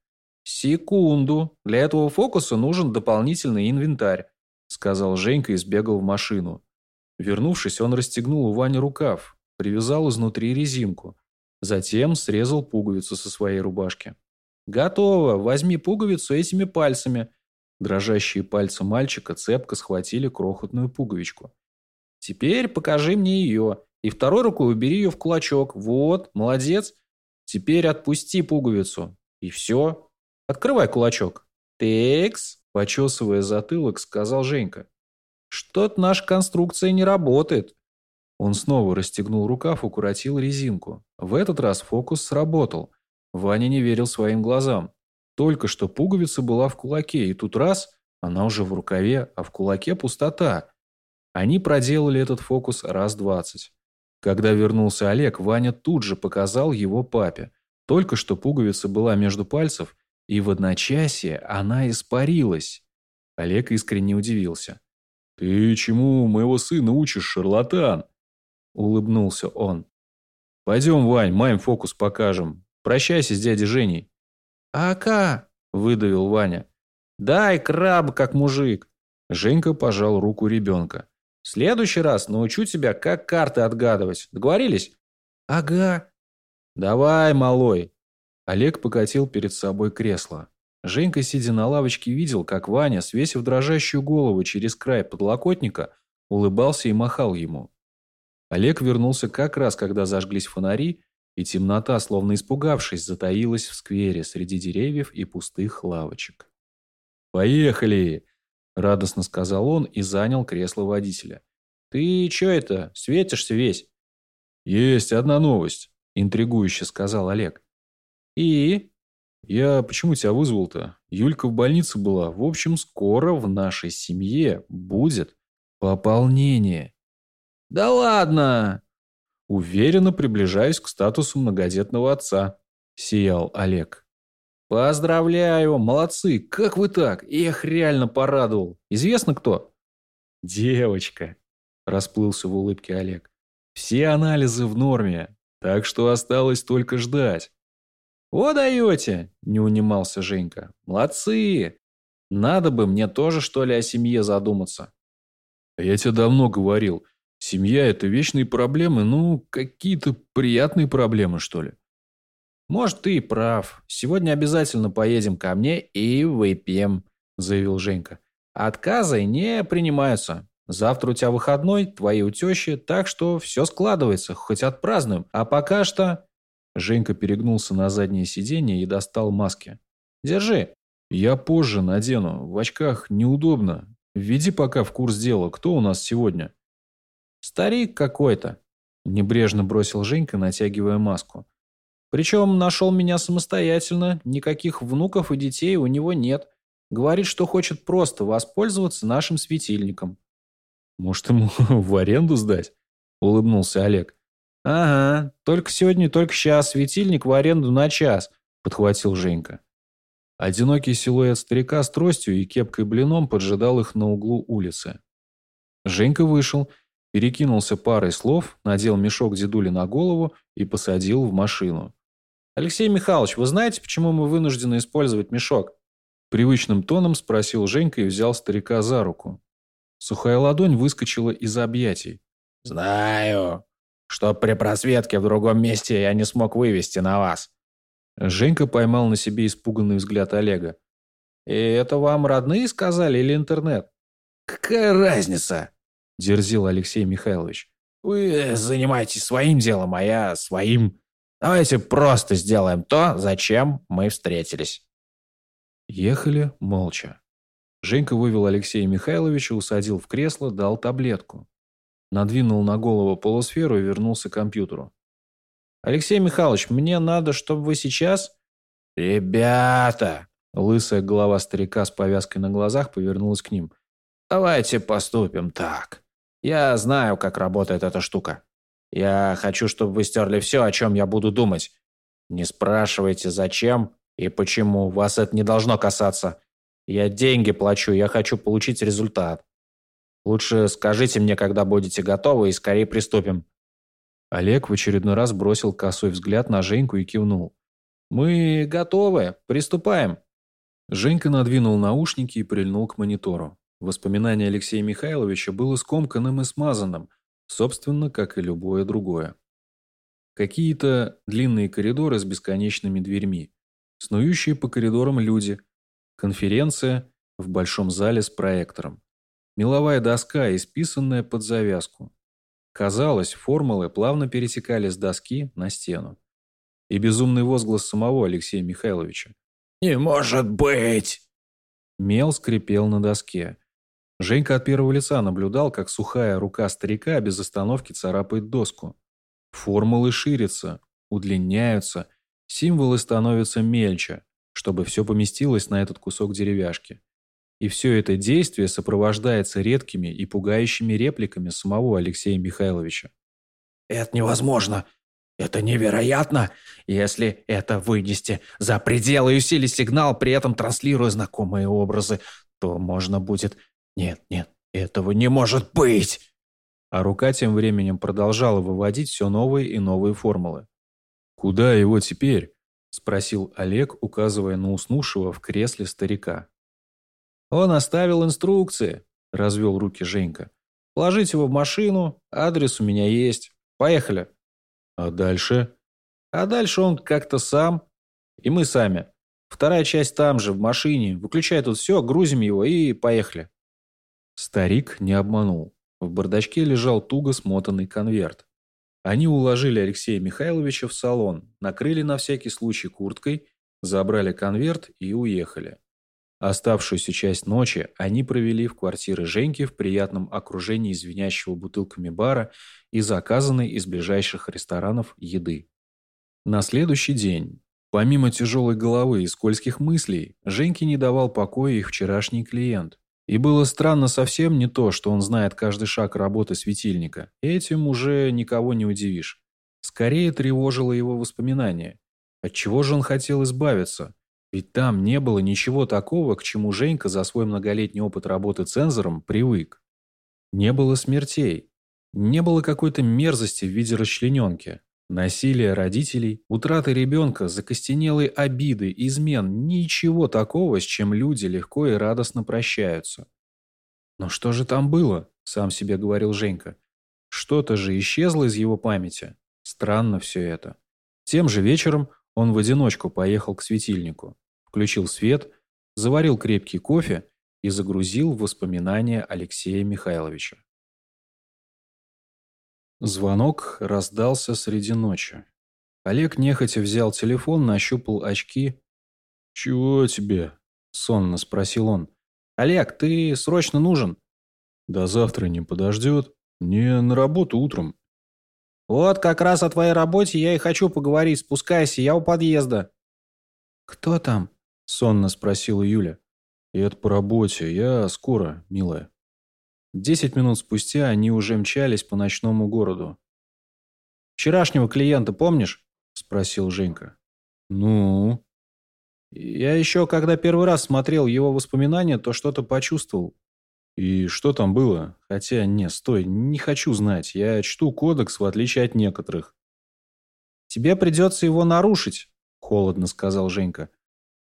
C: «Секунду. Для этого фокуса нужен дополнительный инвентарь», сказал Женька и сбегал в машину.
A: Вернувшись, он расстегнул у Вани рукав, привязал изнутри резинку. Затем срезал пуговицу со своей рубашки.
C: «Готово. Возьми пуговицу этими пальцами».
A: Дрожащие пальцы мальчика цепко схватили крохотную пуговичку.
C: «Теперь покажи мне ее. И второй рукой убери ее в кулачок. Вот, молодец. Теперь отпусти пуговицу. И все. Открывай кулачок. Текс, почесывая затылок, сказал Женька. Что-то наша конструкция не работает.
A: Он снова расстегнул рукав, укоротил резинку. В этот раз фокус сработал. Ваня не верил своим глазам. Только что пуговица была в кулаке, и тут раз, она уже в рукаве, а в кулаке пустота. Они проделали этот фокус раз двадцать. Когда вернулся Олег, Ваня тут же показал его папе. Только что пуговица была между пальцев, и в одночасье она испарилась. Олег искренне удивился.
B: «Ты чему моего сына учишь, шарлатан?»
A: Улыбнулся он.
B: «Пойдем, Вань, маме фокус покажем. Прощайся с дядей Женей».
C: «Ака!» – выдавил Ваня. «Дай краб, как мужик!»
A: Женька пожал руку ребенка.
C: «В следующий раз научу тебя, как карты отгадывать. Договорились?»
A: «Ага».
C: «Давай, малой!»
A: Олег покатил перед собой кресло. Женька, сидя на лавочке, видел, как Ваня, свесив дрожащую голову через край подлокотника, улыбался и махал ему. Олег вернулся как раз, когда зажглись фонари, и темнота, словно испугавшись, затаилась в сквере среди деревьев и пустых лавочек.
B: «Поехали!»
A: – радостно сказал он и занял кресло водителя.
C: «Ты чё это, светишься весь?»
B: «Есть одна новость», – интригующе сказал Олег.
C: «И?»
B: «Я почему тебя вызвал-то? Юлька в больнице была. В общем, скоро в нашей семье будет пополнение».
C: «Да ладно!»
B: «Уверенно приближаюсь к статусу многодетного отца», – сиял Олег.
C: «Поздравляю! Молодцы! Как вы так? Эх, реально порадовал! Известно кто?»
A: «Девочка!» – расплылся в улыбке Олег. «Все анализы в норме, так что осталось только ждать».
C: «О, даете!» – не унимался Женька. «Молодцы! Надо бы мне тоже, что ли, о семье задуматься».
B: «Я тебе давно говорил, семья – это вечные проблемы, ну, какие-то приятные проблемы, что ли».
C: «Может, ты и прав. Сегодня обязательно поедем ко мне и выпьем», – заявил Женька. «Отказы не принимаются. Завтра у тебя выходной, твои у тещи, так что все складывается, хоть отпразднуем. А пока что...»
A: Женька перегнулся на заднее сиденье и достал маски.
C: «Держи».
B: «Я позже надену. В очках неудобно. Введи пока в курс дела. Кто у нас сегодня?»
C: «Старик какой-то», – небрежно бросил Женька, натягивая маску. «Причем нашел меня самостоятельно. Никаких внуков и детей у него нет. Говорит, что хочет просто воспользоваться нашим светильником».
B: «Может, ему в аренду сдать?» – улыбнулся Олег.
C: «Ага, только сегодня, только сейчас, светильник в аренду на час», – подхватил Женька.
A: Одинокий силуэт старика с тростью и кепкой блином поджидал их на углу улицы. Женька вышел, перекинулся парой слов, надел мешок дедули на голову и посадил в машину.
C: «Алексей Михайлович, вы знаете, почему мы вынуждены использовать мешок?»
A: Привычным тоном спросил Женька и взял старика за руку. Сухая ладонь выскочила из объятий.
C: «Знаю», Чтоб при просветке в другом месте я не смог вывести на вас».
A: Женька поймал на себе испуганный взгляд Олега.
C: «И это вам родные сказали или интернет?»
D: «Какая разница?»
A: – дерзил Алексей Михайлович.
D: «Вы занимаетесь своим делом, а я своим. Давайте просто сделаем то, зачем мы встретились».
A: Ехали молча. Женька вывел Алексея Михайловича, усадил в кресло, дал таблетку. Надвинул на голову полусферу и вернулся к компьютеру.
C: «Алексей Михайлович, мне надо, чтобы вы сейчас...»
D: «Ребята!»
A: Лысая голова старика с повязкой на глазах повернулась к ним.
D: «Давайте поступим так. Я знаю, как работает эта штука. Я хочу, чтобы вы стерли все, о чем я буду думать. Не спрашивайте, зачем и почему. Вас это не должно касаться. Я деньги плачу, я хочу получить результат. Лучше скажите мне, когда будете готовы, и скорее приступим».
A: Олег в очередной раз бросил косой взгляд на Женьку и кивнул.
C: «Мы готовы. Приступаем».
A: Женька надвинул наушники и прильнул к монитору. Воспоминание Алексея Михайловича было скомканным и смазанным, собственно, как и любое другое. Какие-то длинные коридоры с бесконечными дверьми, снующие по коридорам люди, конференция в большом зале с проектором, меловая доска, исписанная под завязку. Казалось, формулы плавно пересекали с доски на стену. И безумный возглас самого Алексея Михайловича.
D: «Не может быть!»
A: Мел скрипел на доске. Женька от первого лица наблюдал, как сухая рука старика без остановки царапает доску. Формулы ширятся, удлиняются, символы становятся мельче, чтобы все поместилось на этот кусок деревяшки. И все это действие сопровождается редкими и пугающими репликами самого Алексея Михайловича.
D: «Это невозможно! Это невероятно! Если это вынести за пределы и усилить сигнал, при этом транслируя знакомые образы, то можно будет нет, нет, этого не может быть!
A: А рука тем временем продолжала выводить все новые и новые формулы. «Куда его теперь?» – спросил Олег, указывая на уснувшего в кресле старика.
C: «Он оставил инструкции», – развел руки Женька. «Положите его в машину, адрес у меня есть. Поехали».
A: «А дальше?»
C: «А дальше он как-то сам. И мы сами. Вторая часть там же, в машине. Выключай тут все, грузим его и поехали».
A: Старик не обманул. В бардачке лежал туго смотанный конверт. Они уложили Алексея Михайловича в салон, накрыли на всякий случай курткой, забрали конверт и уехали. Оставшуюся часть ночи они провели в квартире Женьки в приятном окружении звенящего бутылками бара и заказанной из ближайших ресторанов еды. На следующий день, помимо тяжелой головы и скользких мыслей, Женьке не давал покоя их вчерашний клиент. И было странно совсем не то, что он знает каждый шаг работы светильника. Этим уже никого не удивишь. Скорее тревожило его воспоминание. От чего же он хотел избавиться? Ведь там не было ничего такого, к чему Женька за свой многолетний опыт работы цензором привык. Не было смертей. Не было какой-то мерзости в виде расчлененки. Насилие родителей, утраты ребенка, закостенелые обиды, измен – ничего такого, с чем люди легко и радостно прощаются. «Но что же там было?» – сам себе говорил Женька. Что-то же исчезло из его памяти. Странно все это. Тем же вечером он в одиночку поехал к светильнику, включил свет, заварил крепкий кофе и загрузил в воспоминания Алексея Михайловича. Звонок раздался среди ночи. Олег нехотя взял телефон, нащупал очки. «Чего тебе?» – сонно спросил он.
C: «Олег, ты срочно нужен».
A: «До завтра не подождет. Не на работу утром».
C: «Вот как раз о твоей работе я и хочу поговорить. Спускайся, я у подъезда».
A: «Кто там?» – сонно спросила Юля. «Это по работе. Я скоро, милая». Десять минут спустя они уже мчались по ночному городу.
C: «Вчерашнего клиента помнишь?» – спросил Женька.
A: «Ну?»
C: «Я еще, когда первый раз смотрел его воспоминания, то что-то почувствовал».
A: «И что там было? Хотя, не, стой, не хочу знать. Я чту кодекс, в отличие от некоторых».
C: «Тебе придется его нарушить», – холодно сказал Женька.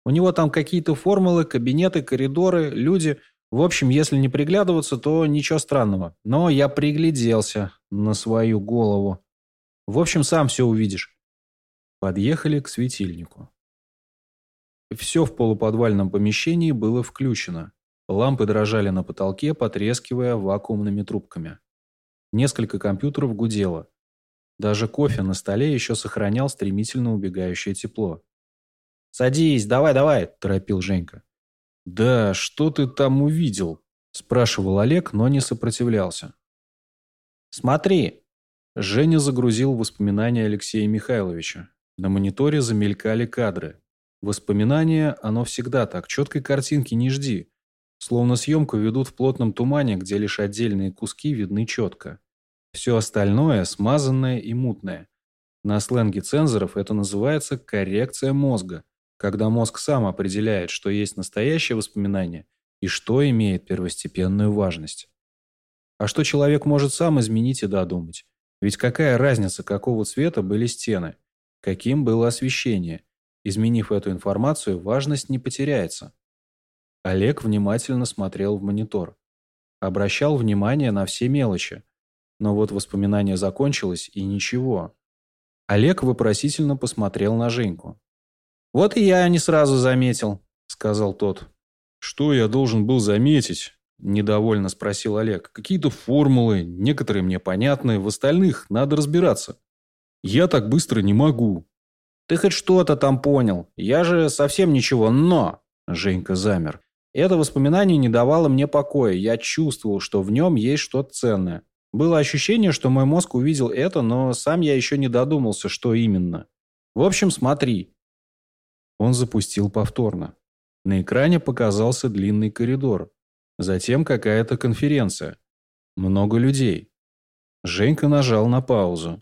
C: «У него там какие-то формулы, кабинеты, коридоры, люди. В общем, если не приглядываться, то ничего странного. Но я пригляделся на свою голову. В общем, сам все увидишь.
A: Подъехали к светильнику. Все в полуподвальном помещении было включено. Лампы дрожали на потолке, потрескивая вакуумными трубками. Несколько компьютеров гудело. Даже кофе на столе еще сохранял стремительно убегающее тепло.
C: «Садись, давай-давай», – торопил Женька.
A: «Да, что ты там увидел?» – спрашивал Олег, но не сопротивлялся.
C: «Смотри!»
A: Женя загрузил воспоминания Алексея Михайловича. На мониторе замелькали кадры. Воспоминания, оно всегда так, четкой картинки не жди. Словно съемку ведут в плотном тумане, где лишь отдельные куски видны четко. Все остальное смазанное и мутное. На сленге цензоров это называется коррекция мозга – когда мозг сам определяет, что есть настоящее воспоминание и что имеет первостепенную важность. А что человек может сам изменить и додумать? Ведь какая разница, какого цвета были стены? Каким было освещение? Изменив эту информацию, важность не потеряется. Олег внимательно смотрел в монитор. Обращал внимание на все мелочи. Но вот воспоминание закончилось, и ничего. Олег вопросительно посмотрел на Женьку.
C: «Вот и я не сразу заметил», — сказал тот.
B: «Что я должен был заметить?» – недовольно спросил Олег. «Какие-то формулы, некоторые мне понятны, в остальных надо разбираться. Я так быстро не могу».
C: «Ты хоть что-то там понял. Я же совсем ничего, но...» Женька замер. Это воспоминание не давало мне покоя. Я чувствовал, что в нем есть что-то ценное. Было ощущение, что мой мозг увидел это, но сам я еще не додумался, что именно. В общем, смотри.
A: Он запустил повторно. На экране показался длинный коридор. Затем какая-то конференция. Много людей. Женька нажал на паузу.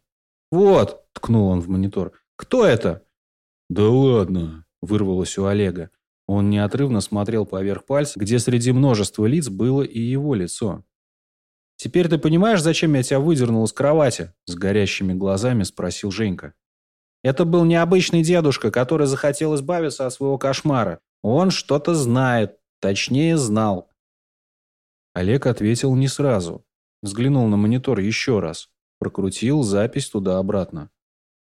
C: «Вот!» – ткнул он в монитор. «Кто это?»
B: «Да ладно!»
A: – вырвалось у Олега. Он неотрывно смотрел поверх пальца, где среди множества лиц было и его лицо.
C: «Теперь ты понимаешь, зачем я тебя выдернул из кровати?» С горящими глазами спросил Женька. «Это был необычный дедушка, который захотел избавиться от своего кошмара. Он что-то знает, точнее знал.
A: Олег ответил не сразу. Взглянул на монитор еще раз. Прокрутил запись туда-обратно.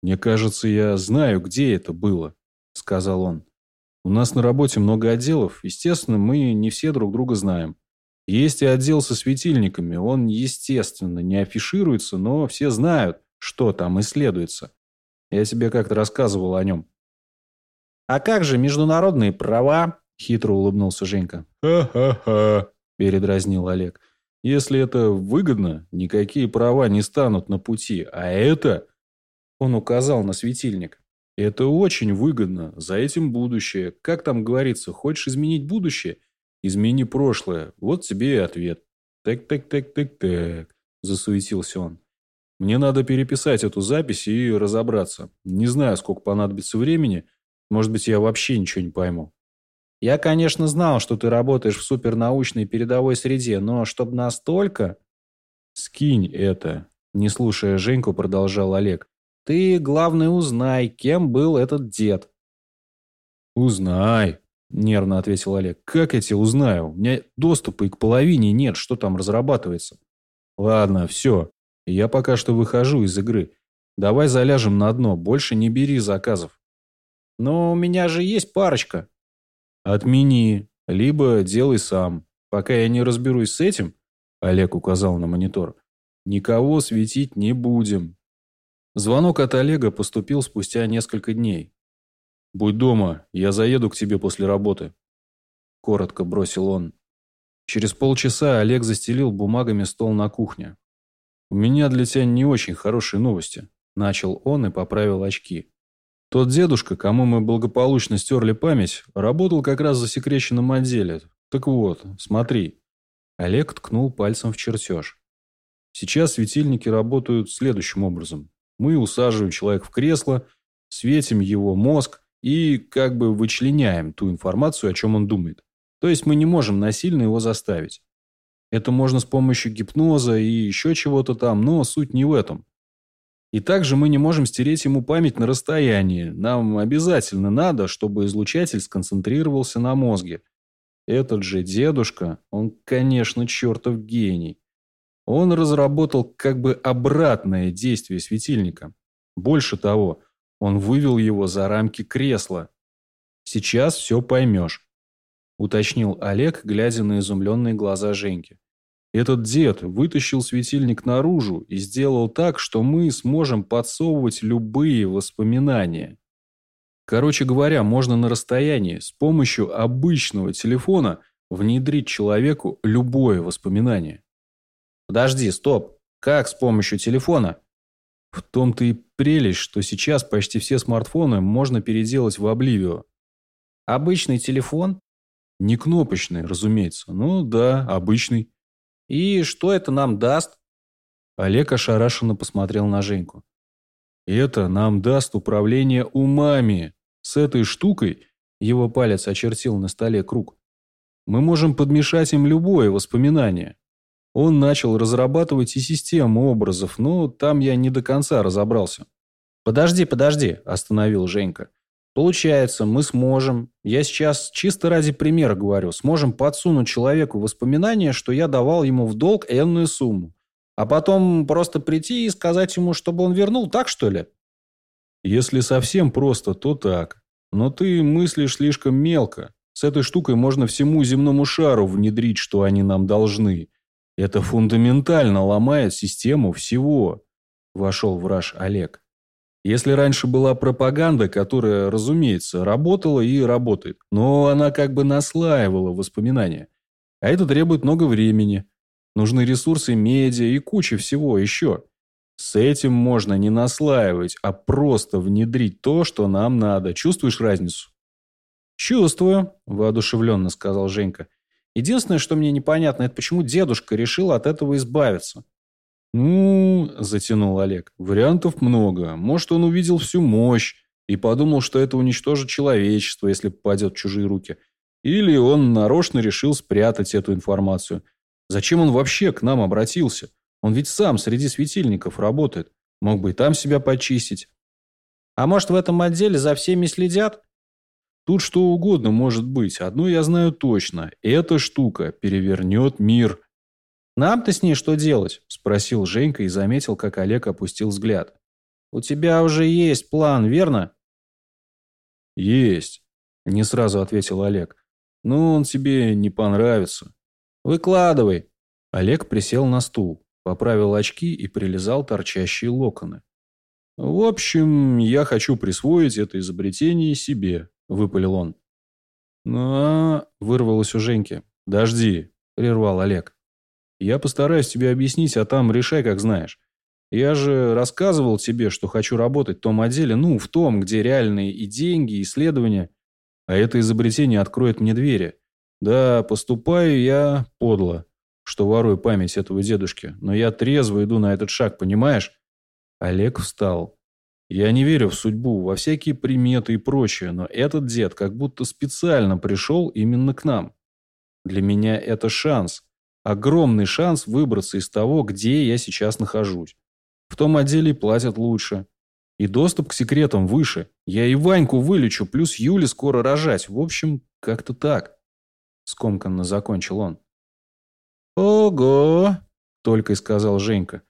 B: «Мне кажется, я знаю, где это было», — сказал он. «У нас на работе много отделов. Естественно, мы не все друг друга знаем. Есть и отдел со светильниками. Он, естественно, не афишируется, но все знают, что там исследуется. Я тебе как-то рассказывал о нем.
C: «А как же международные права?» – хитро улыбнулся Женька.
B: «Ха-ха-ха», – передразнил Олег. «Если это выгодно, никакие права не станут на пути, а это...» Он указал на светильник. «Это очень выгодно, за этим будущее. Как там говорится, хочешь изменить будущее? Измени прошлое. Вот тебе и ответ». «Так-так-так-так-так», – засуетился он. «Мне надо переписать эту запись и разобраться. Не знаю, сколько понадобится времени, – может быть, я вообще ничего не пойму.
C: Я, конечно, знал, что ты работаешь в супернаучной передовой среде, но чтобы настолько...
A: Скинь это. Не слушая Женьку, продолжал Олег.
C: Ты, главное, узнай, кем был этот дед.
A: Узнай, нервно ответил Олег. Как я тебе узнаю? У меня доступа и к половине нет, что там разрабатывается. Ладно, все. Я пока что выхожу из игры. Давай заляжем на дно, больше не бери заказов.
C: Но у меня же есть парочка.
A: Отмени, либо делай сам. Пока я не разберусь с этим, Олег указал на монитор, никого светить не будем. Звонок от Олега поступил спустя несколько дней. «Будь дома, я заеду к тебе после работы», – коротко бросил он. Через полчаса Олег застелил бумагами стол на кухне. «У меня для тебя не очень хорошие новости», – начал он и поправил очки. Тот дедушка, кому мы благополучно стерли память, работал как раз в засекреченном отделе. Так вот, смотри. Олег ткнул пальцем в чертеж. Сейчас светильники работают следующим образом. Мы усаживаем человека в кресло, светим его мозг и как бы вычленяем ту информацию, о чем он думает. То есть мы не можем насильно его заставить. Это можно с помощью гипноза и еще чего-то там, но суть не в этом. И также мы не можем стереть ему память на расстоянии. Нам обязательно надо, чтобы излучатель сконцентрировался на мозге. Этот же дедушка, он, конечно, чертов гений. Он разработал как бы обратное действие светильника. Больше того, он вывел его за рамки кресла. Сейчас все поймешь, уточнил Олег, глядя на изумленные глаза Женьки. Этот дед вытащил светильник наружу и сделал так, что мы сможем подсовывать любые воспоминания. Короче говоря, можно на расстоянии с помощью обычного телефона внедрить человеку любое воспоминание.
C: Подожди, стоп. Как с помощью телефона?
A: В том-то и прелесть, что сейчас почти все смартфоны можно переделать в Обливио.
C: Обычный телефон?
A: Не кнопочный, разумеется. Ну да, обычный.
C: И что это нам даст?
A: Олег ошарашенно посмотрел на Женьку. Это нам даст управление умами. С этой штукой его палец очертил на столе круг. Мы можем подмешать им любое воспоминание.
B: Он начал разрабатывать и систему образов, но там я не до конца разобрался.
C: «Подожди, подожди», – остановил Женька. «Получается, мы сможем, я сейчас чисто ради примера говорю, сможем подсунуть человеку воспоминания, что я давал ему в долг энную сумму. А потом просто прийти и сказать ему, чтобы он вернул, так что ли?»
B: «Если совсем просто, то так. Но ты мыслишь слишком мелко. С этой штукой можно всему земному шару внедрить, что они нам должны. Это фундаментально ломает систему всего», – вошел в раж Олег. Если раньше была пропаганда, которая, разумеется, работала и работает, но она как бы наслаивала воспоминания. А это требует много времени. Нужны ресурсы медиа и куча всего еще. С этим можно не наслаивать, а просто внедрить то, что нам надо. Чувствуешь разницу?
C: «Чувствую», – воодушевленно сказал Женька. «Единственное, что мне непонятно, это почему дедушка решил от этого избавиться.
B: «Ну, — затянул Олег, — вариантов много. Может, он увидел всю мощь и подумал, что это уничтожит человечество, если попадет в чужие руки. Или он нарочно решил спрятать эту информацию. Зачем он вообще к нам обратился? Он ведь сам среди светильников работает. Мог бы и там себя почистить.
C: А может, в этом отделе за всеми следят?
B: Тут что угодно может быть. Одно я знаю точно. Эта штука перевернет мир.
C: «Нам-то с ней что делать?» – спросил Женька и заметил, как Олег опустил взгляд. «У тебя уже есть план, верно?»
B: «Есть», – не сразу ответил Олег. «Но он тебе не понравится».
C: «Выкладывай».
B: Олег присел на стул, поправил очки и прилизал торчащие локоны. «В общем, я хочу присвоить это изобретение себе», – выпалил он.
C: «Ну, а...» – вырвалось у Женьки.
B: «Дожди», – прервал Олег. Я постараюсь тебе объяснить, а там решай, как знаешь. Я же рассказывал тебе, что хочу работать в том отделе, ну, в том, где реальные и деньги, и исследования. А это изобретение откроет мне двери. Да, поступаю я подло, что ворую память этого дедушки. Но я трезво иду на этот шаг, понимаешь? Олег встал. Я не верю в судьбу, во всякие приметы и прочее, но этот дед как будто специально пришел именно к нам. Для меня это шанс – огромный шанс выбраться из того, где я сейчас нахожусь. В том отделе платят лучше. И доступ к секретам выше. Я и Ваньку вылечу, плюс Юле скоро рожать. В общем, как-то так. Скомканно закончил он.
C: «Ого!»
B: – только и сказал Женька.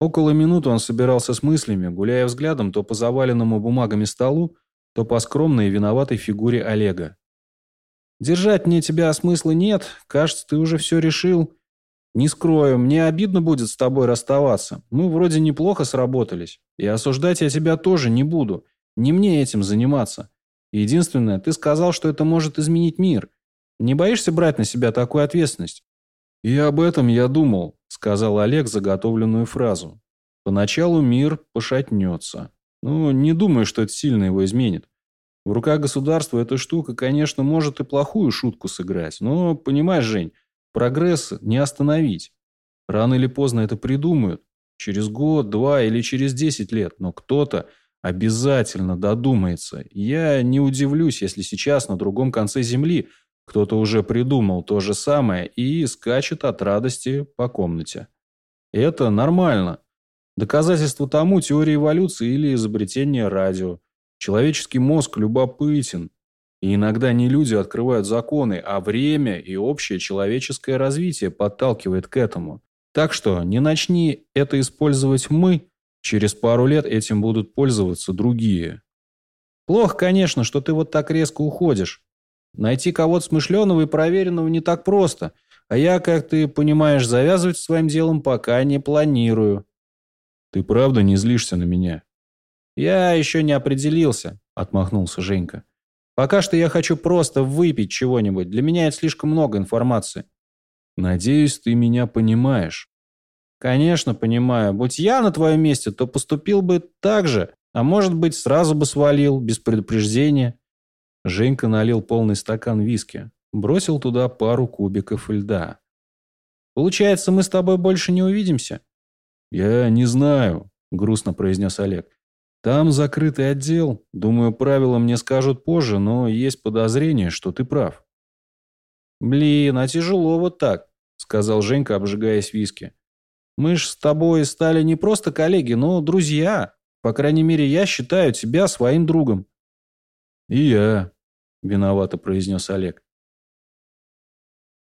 B: Около минуты он собирался с мыслями, гуляя взглядом то по заваленному бумагами столу, то по скромной и виноватой фигуре Олега.
C: Держать мне тебя смысла нет. Кажется, ты уже все решил. Не скрою, мне обидно будет с тобой расставаться. Мы вроде неплохо сработались. И осуждать я тебя тоже не буду. Не мне этим заниматься. Единственное, ты сказал, что это может изменить мир. Не боишься брать на себя такую ответственность?
B: И об этом я думал, сказал Олег заготовленную фразу. Поначалу мир пошатнется. Ну, не думаю, что это сильно его изменит. В руках государства эта штука, конечно, может и плохую шутку сыграть, но, понимаешь, Жень, прогресс не остановить. Рано или поздно это придумают. Через год, два или через десять лет, но кто-то обязательно додумается. Я не удивлюсь, если сейчас на другом конце Земли кто-то уже придумал то же самое и скачет от радости по комнате. Это нормально. Доказательство тому теория эволюции или изобретение радио. Человеческий мозг любопытен. И иногда не люди открывают законы, а время и общее человеческое развитие подталкивает к этому. Так что не начни это использовать мы, через пару лет этим будут пользоваться другие.
C: Плохо, конечно, что ты вот так резко уходишь. Найти кого-то смышленого и проверенного не так просто. А я, как ты понимаешь, завязывать своим делом пока не планирую.
B: Ты правда не злишься на меня?
C: «Я еще не определился», – отмахнулся Женька. «Пока что я хочу просто выпить чего-нибудь. Для меня это слишком много информации».
B: «Надеюсь, ты меня понимаешь».
C: «Конечно, понимаю. Будь я на твоем месте, то поступил бы так же. А может быть, сразу бы свалил, без предупреждения».
B: Женька налил полный стакан виски. Бросил туда пару кубиков льда.
C: «Получается, мы с тобой больше не увидимся?»
B: «Я не знаю», — грустно произнес Олег. Там закрытый отдел. Думаю, правила мне скажут позже, но есть подозрение, что ты прав.
C: Блин, а тяжело вот так, сказал Женька, обжигаясь виски. «Мы ж с тобой стали не просто коллеги, но друзья. По крайней мере, я считаю тебя своим другом».
B: «И я», — виновато произнес Олег.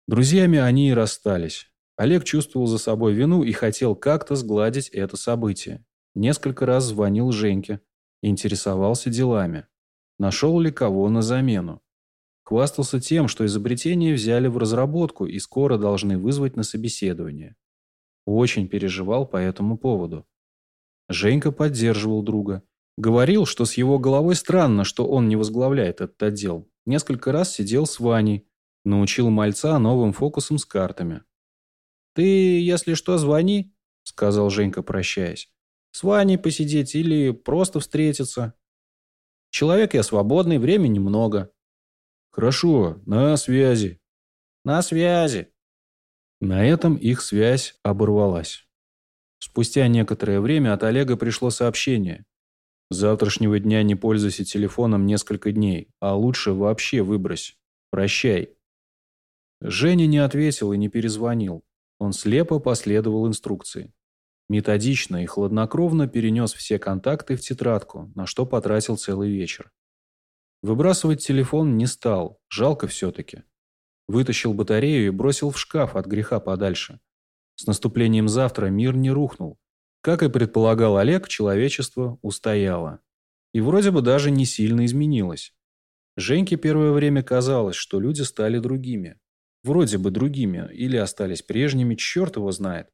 B: Друзьями они и расстались. Олег чувствовал за собой вину и хотел как-то сгладить это событие. Несколько раз звонил Женьке, интересовался делами. Нашел ли кого на замену. Хвастался тем, что изобретение взяли в разработку и скоро должны вызвать на собеседование. Очень переживал по этому поводу. Женька поддерживал друга. Говорил, что с его головой странно, что он не возглавляет этот отдел. Несколько раз сидел с Ваней, научил мальца новым фокусам с картами.
C: «Ты, если что, звони», — сказал Женька, прощаясь. «С Ваней посидеть или просто встретиться. Человек я свободный, времени много.
B: Хорошо, на связи.
C: На связи.
B: На этом их связь оборвалась. Спустя некоторое время от Олега пришло сообщение. С завтрашнего дня не пользуйся телефоном несколько дней, а лучше вообще выбрось. Прощай. Женя не ответил и не перезвонил. Он слепо последовал инструкции. Методично и хладнокровно перенес все контакты в тетрадку, на что потратил целый вечер. Выбрасывать телефон не стал, жалко все-таки. Вытащил батарею и бросил в шкаф от греха подальше. С наступлением завтра мир не рухнул. Как и предполагал Олег, человечество устояло. И вроде бы даже не сильно изменилось. Женьке первое время казалось, что люди стали другими. Вроде бы другими, или остались прежними, черт его знает.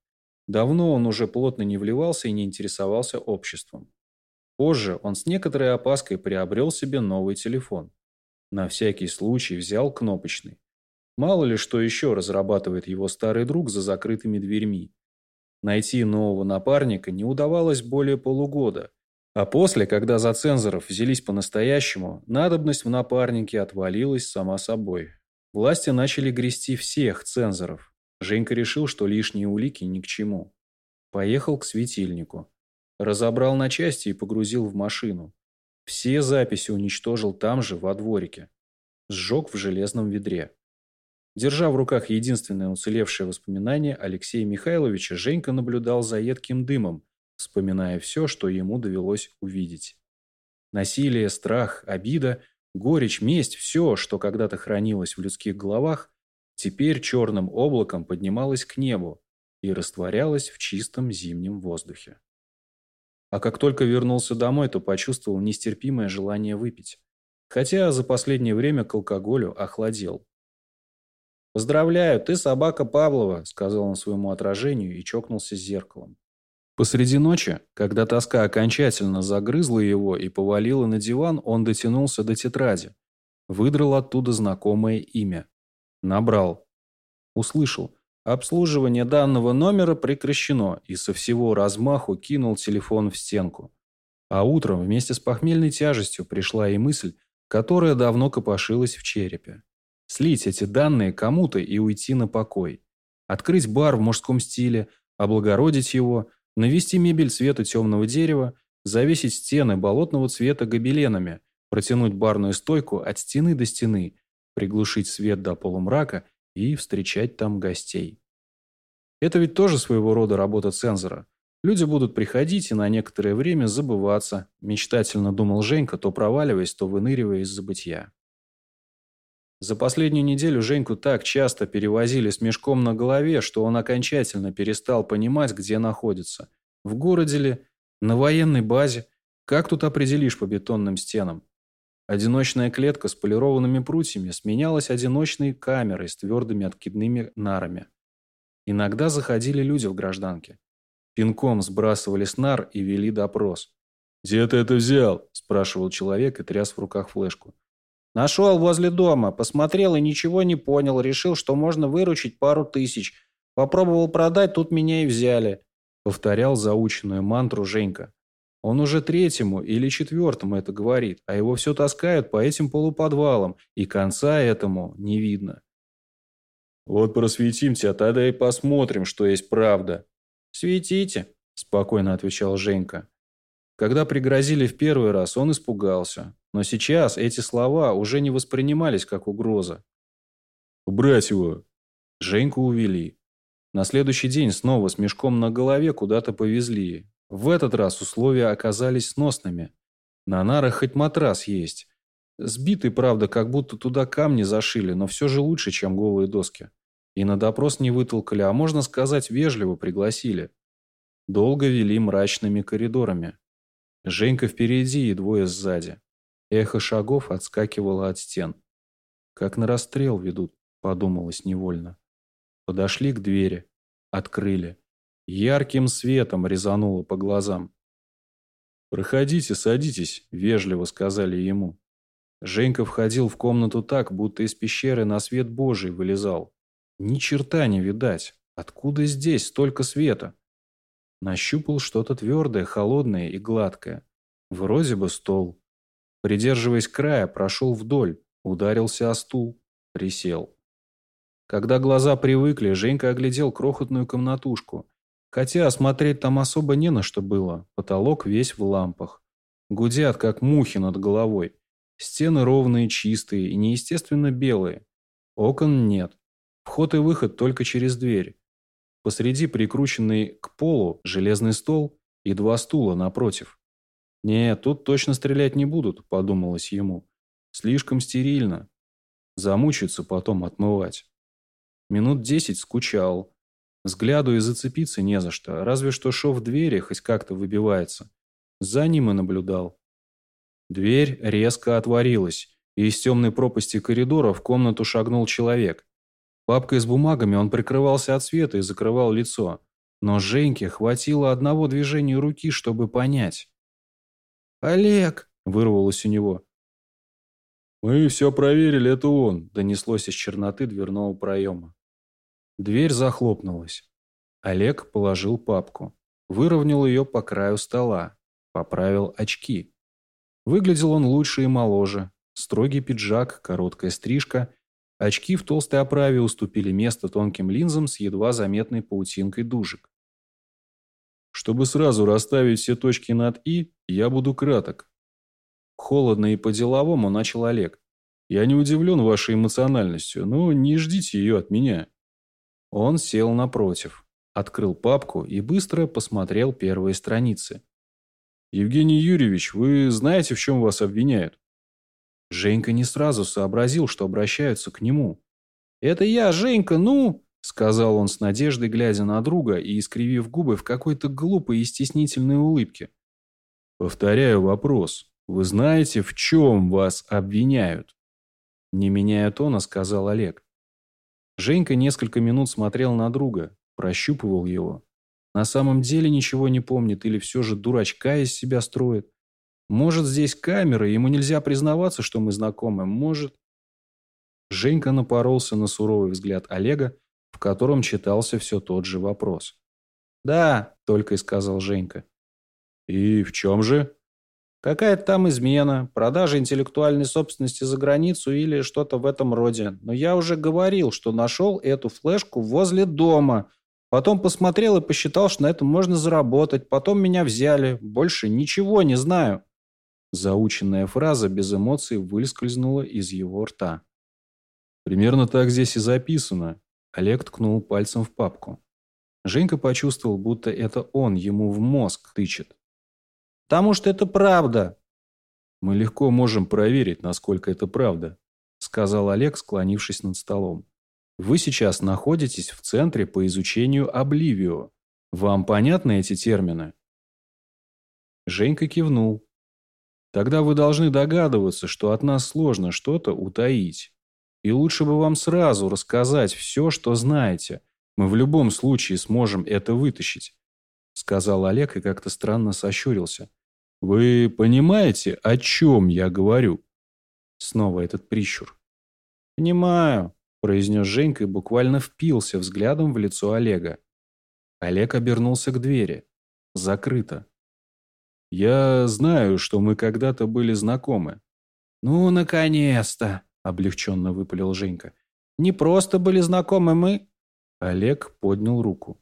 B: Давно он уже плотно не вливался и не интересовался обществом. Позже он с некоторой опаской приобрел себе новый телефон. На всякий случай взял кнопочный. Мало ли что еще разрабатывает его старый друг за закрытыми дверьми. Найти нового напарника не удавалось более полугода. А после, когда за цензоров взялись по-настоящему, надобность в напарнике отвалилась сама собой. Власти начали грести всех цензоров. Женька решил, что лишние улики ни к чему. Поехал к светильнику. Разобрал на части и погрузил в машину. Все записи уничтожил там же, во дворике. Сжег в железном ведре. Держа в руках единственное уцелевшее воспоминание Алексея Михайловича, Женька наблюдал за едким дымом, вспоминая все, что ему довелось увидеть. Насилие, страх, обида, горечь, месть – все, что когда-то хранилось в людских головах, теперь черным облаком поднималось к небу и растворялось в чистом зимнем воздухе. А как только вернулся домой, то почувствовал нестерпимое желание выпить. Хотя за последнее время к алкоголю охладел. «Поздравляю, ты собака Павлова», — сказал он своему отражению и чокнулся с зеркалом. Посреди ночи, когда тоска окончательно загрызла его и повалила на диван, он дотянулся до тетради. Выдрал оттуда знакомое имя. Набрал. Услышал. Обслуживание данного номера прекращено и со всего размаху кинул телефон в стенку. А утром вместе с похмельной тяжестью пришла и мысль, которая давно копошилась в черепе. Слить эти данные кому-то и уйти на покой. Открыть бар в мужском стиле, облагородить его, навести мебель цвета темного дерева, завесить стены болотного цвета гобеленами, протянуть барную стойку от стены до стены, приглушить свет до полумрака и встречать там гостей. Это ведь тоже своего рода работа цензора. Люди будут приходить и на некоторое время забываться, мечтательно думал Женька, то проваливаясь, то выныривая из забытья. За последнюю неделю Женьку так часто перевозили с мешком на голове, что он окончательно перестал понимать, где находится. В городе ли? На военной базе? Как тут определишь по бетонным стенам? Одиночная клетка с полированными прутьями сменялась одиночной камерой с твердыми откидными нарами. Иногда заходили люди в гражданке. Пинком сбрасывали с нар и вели допрос. «Где ты это взял?» – спрашивал человек и тряс в руках флешку.
C: «Нашел возле дома. Посмотрел и ничего не понял. Решил, что можно выручить пару тысяч. Попробовал продать, тут меня и взяли», – повторял заученную мантру Женька. Он уже третьему или четвертому это говорит, а его все таскают по этим полуподвалам, и конца этому не видно.
B: «Вот просветим тебя, тогда и посмотрим, что есть правда».
C: «Светите», – спокойно отвечал Женька.
B: Когда пригрозили в первый раз, он испугался. Но сейчас эти слова уже не воспринимались как угроза. «Убрать его!» Женьку увели.
A: На следующий день снова с мешком на голове куда-то повезли. В этот раз условия оказались сносными. На нарах хоть матрас есть. Сбитый, правда, как будто туда камни зашили, но все же лучше, чем голые доски. И на допрос не вытолкали, а можно сказать, вежливо пригласили. Долго вели мрачными коридорами. Женька впереди и двое сзади. Эхо шагов отскакивало от стен. Как на расстрел ведут, подумалось невольно. Подошли к двери. Открыли. Ярким светом резануло по глазам. «Проходите, садитесь», — вежливо сказали ему. Женька входил в комнату так, будто из пещеры на свет Божий вылезал. Ни черта не видать. Откуда здесь столько света? Нащупал что-то твердое, холодное и гладкое. Вроде бы стол. Придерживаясь края, прошел вдоль, ударился о стул, присел. Когда глаза привыкли, Женька оглядел крохотную комнатушку. Хотя осмотреть там особо не на что было. Потолок весь в лампах. Гудят, как мухи над головой. Стены ровные, чистые и неестественно белые. Окон нет. Вход и выход только через дверь. Посреди прикрученный к полу железный стол и два стула напротив. «Нет, тут точно стрелять не будут», – подумалось ему. «Слишком стерильно. Замучаются потом отмывать». Минут десять скучал. Взгляду и зацепиться не за что, разве что шов двери хоть как-то выбивается. За ним и наблюдал. Дверь резко отворилась, и из темной пропасти коридора в комнату шагнул человек. Папкой с бумагами он прикрывался от света и закрывал лицо. Но Женьке хватило одного движения руки, чтобы понять. «Олег!» – вырвалось у него. «Мы все проверили, это он», – донеслось из черноты дверного проема. Дверь захлопнулась. Олег положил папку, выровнял ее по краю стола, поправил очки. Выглядел он лучше и моложе. Строгий пиджак, короткая стрижка. Очки в толстой оправе уступили место тонким линзам с едва заметной паутинкой дужек. Чтобы сразу расставить все точки над «и», я буду краток. Холодно и по-деловому начал Олег. Я не удивлен вашей эмоциональностью, но не ждите ее от меня. Он сел напротив, открыл папку и быстро посмотрел первые страницы. «Евгений Юрьевич, вы знаете, в чем вас обвиняют?» Женька не сразу сообразил, что обращаются к нему. «Это я, Женька, ну!» — сказал он с надеждой, глядя на друга и искривив губы в какой-то глупой и стеснительной улыбке. «Повторяю вопрос. Вы знаете, в чем вас обвиняют?» Не меняя тона, сказал Олег. Женька несколько минут смотрел на друга, прощупывал его. На самом деле ничего не помнит или все же дурачка из себя строит. Может, здесь камера, ему нельзя признаваться, что мы знакомы. Может... Женька напоролся на суровый взгляд Олега, в котором читался все тот же вопрос. «Да», — только и сказал Женька. «И в чем же?» «Какая-то там измена, продажа интеллектуальной собственности за границу или что-то в этом роде. Но я уже говорил, что нашел эту флешку возле дома, Потом посмотрел и посчитал, что на этом можно заработать. Потом меня взяли. Больше ничего не знаю. Заученная фраза без эмоций выскользнула из его рта. Примерно так здесь и записано. Олег ткнул пальцем в папку. Женька почувствовал, будто это он ему в мозг тычет. «Потому что это правда!» «Мы легко можем проверить, насколько это правда», сказал Олег, склонившись над столом. Вы сейчас находитесь в Центре по изучению Обливио. Вам понятны эти термины? Женька кивнул. Тогда вы должны догадываться, что от нас сложно что-то утаить. И лучше бы вам сразу рассказать все, что знаете. Мы в любом случае сможем это вытащить. Сказал Олег и как-то странно сощурился. Вы понимаете, о чем я говорю? Снова этот прищур. Понимаю, произнес Женька и буквально впился взглядом в лицо Олега. Олег обернулся к двери. Закрыто. «Я знаю, что мы когда-то были знакомы». «Ну, наконец-то!» – облегченно выпалил Женька. «Не просто были знакомы мы...» Олег поднял руку.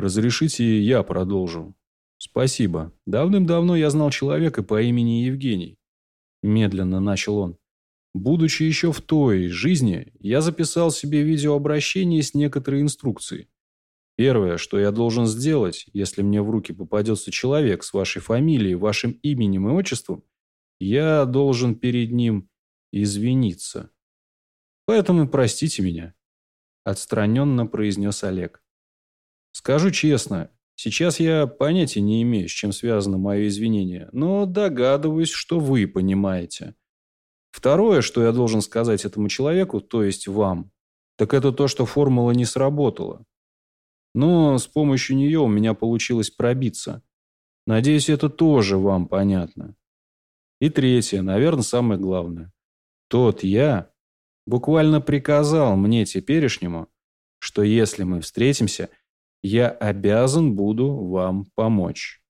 A: «Разрешите, я продолжу. Спасибо. Давным-давно я знал человека по имени Евгений». Медленно начал он. Будучи еще в той жизни, я записал себе видеообращение с некоторой инструкцией.
B: Первое, что я должен сделать, если мне в руки попадется человек с вашей фамилией, вашим именем и отчеством, я должен перед ним извиниться. Поэтому простите меня, отстраненно произнес Олег. Скажу честно, сейчас я понятия не имею, с чем связано мое извинение, но догадываюсь, что вы понимаете. Второе, что я должен сказать этому человеку, то есть вам, так это то, что формула не сработала. Но с помощью нее у меня получилось пробиться. Надеюсь, это тоже вам понятно. И третье, наверное, самое главное. Тот я буквально приказал мне теперешнему, что если мы встретимся, я обязан буду вам помочь.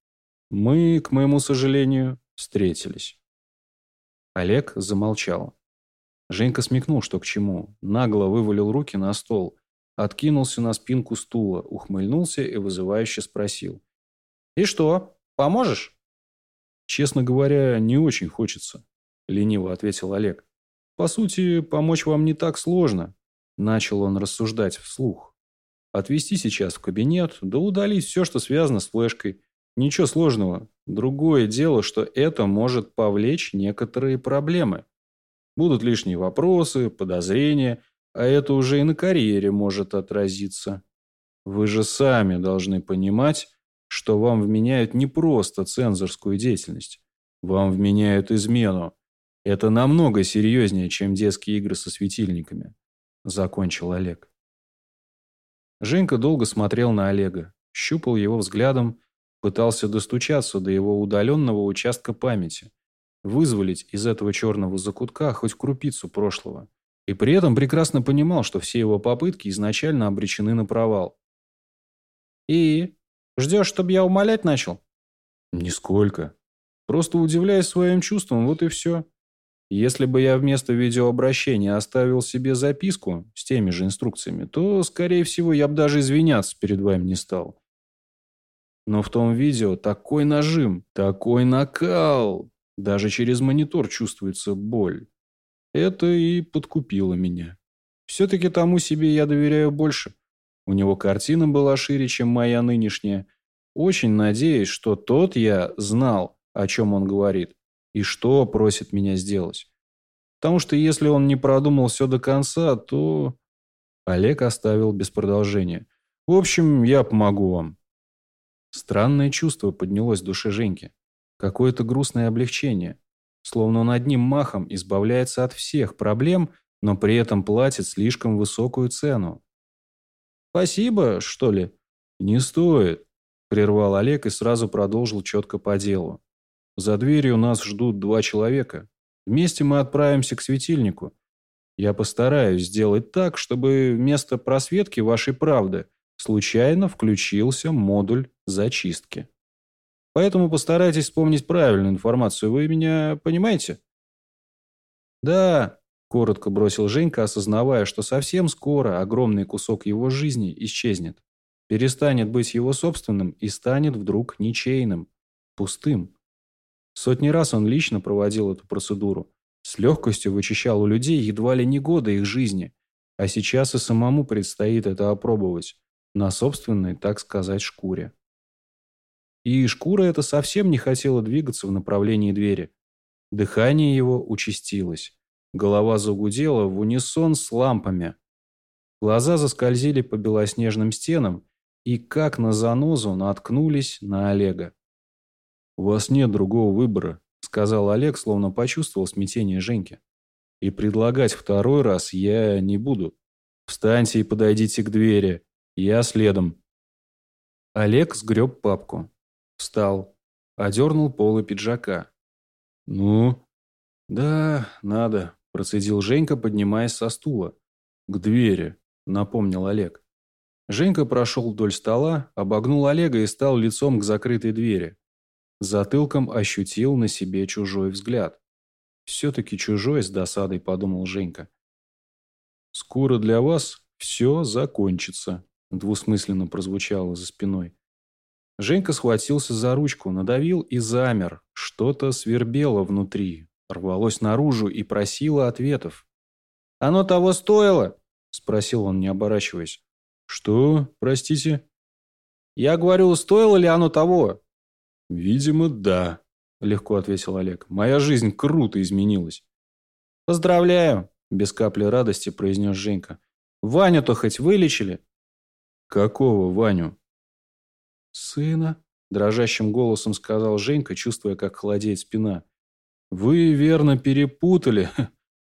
B: Мы, к моему сожалению, встретились. Олег замолчал. Женька смекнул, что к чему, нагло вывалил руки на стол, откинулся на спинку стула, ухмыльнулся и вызывающе спросил. «И что, поможешь?» «Честно говоря, не очень хочется», – лениво ответил Олег. «По сути, помочь вам не так сложно», – начал он рассуждать вслух. «Отвезти сейчас в кабинет, да удалить все, что связано с флешкой. Ничего сложного. Другое дело, что это может повлечь некоторые проблемы. Будут лишние вопросы, подозрения, а это уже и на карьере может отразиться. Вы же сами должны понимать, что вам вменяют не просто цензорскую деятельность. Вам вменяют измену. Это намного серьезнее, чем детские игры со светильниками. Закончил Олег. Женька долго смотрел на Олега, щупал его взглядом, пытался достучаться до его удаленного участка памяти, вызволить из этого черного закутка хоть крупицу прошлого. И при этом прекрасно понимал, что все его попытки изначально обречены на провал.
C: «И? Ждешь, чтобы я умолять начал?»
B: «Нисколько. Просто удивляюсь своим чувствам, вот и все. Если бы я вместо видеообращения оставил себе записку с теми же инструкциями, то, скорее всего, я бы даже извиняться перед вами не стал. Но в том видео такой нажим, такой накал. Даже через монитор чувствуется боль. Это и подкупило меня. Все-таки тому себе я доверяю больше. У него картина была шире, чем моя нынешняя. Очень надеюсь, что тот я знал, о чем он говорит, и что просит меня сделать. Потому что если он не продумал все до конца, то... Олег оставил без продолжения. В общем, я помогу вам. Странное чувство поднялось в душе Женьки. Какое-то грустное облегчение. Словно он одним махом избавляется от всех проблем, но при этом платит слишком высокую цену. «Спасибо, что ли?» «Не стоит», – прервал Олег и сразу продолжил четко по делу. «За дверью нас ждут два человека. Вместе мы отправимся к светильнику. Я постараюсь сделать так, чтобы вместо просветки вашей правды случайно включился модуль зачистки». Поэтому постарайтесь вспомнить правильную информацию. Вы меня понимаете? Да, коротко бросил Женька, осознавая, что совсем скоро огромный кусок его жизни исчезнет. Перестанет быть его собственным и станет вдруг ничейным, пустым. Сотни раз он лично проводил эту процедуру. С легкостью вычищал у людей едва ли не годы их жизни. А сейчас и самому предстоит это опробовать. На собственной, так сказать, шкуре. И шкура эта совсем не хотела двигаться в направлении двери. Дыхание его участилось. Голова загудела в унисон с лампами. Глаза заскользили по белоснежным стенам и, как на занозу, наткнулись на Олега. «У вас нет другого выбора», — сказал Олег, словно почувствовал смятение Женьки. «И предлагать второй раз я не буду. Встаньте и подойдите к двери. Я следом». Олег сгреб папку. Встал. Одернул полы пиджака. «Ну?» «Да, надо», – процедил Женька, поднимаясь со стула. «К двери», – напомнил Олег. Женька прошел вдоль стола, обогнул Олега и стал лицом к закрытой двери. Затылком ощутил на себе чужой взгляд. «Все-таки чужой с досадой», – подумал Женька. «Скоро для вас все закончится», – двусмысленно прозвучало за спиной. Женька схватился за ручку, надавил и замер. Что-то свербело внутри, рвалось наружу и просило ответов.
C: «Оно того стоило?»
B: – спросил он, не оборачиваясь. «Что? Простите?»
C: Я говорю, стоило ли оно того?
B: Видимо, да, легко ответил Олег. Моя жизнь круто изменилась.
C: Поздравляю, без капли радости произнес Женька. Ваню-то хоть вылечили?
B: Какого Ваню?
C: Сына, дрожащим голосом сказал Женька, чувствуя, как холодеет спина.
B: Вы верно перепутали,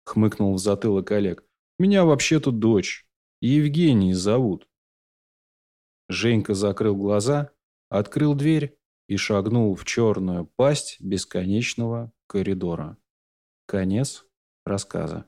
B: хмыкнул в затылок Олег. Меня вообще-то дочь. Евгений зовут. Женька закрыл глаза, открыл дверь и шагнул в черную пасть бесконечного коридора. Конец рассказа.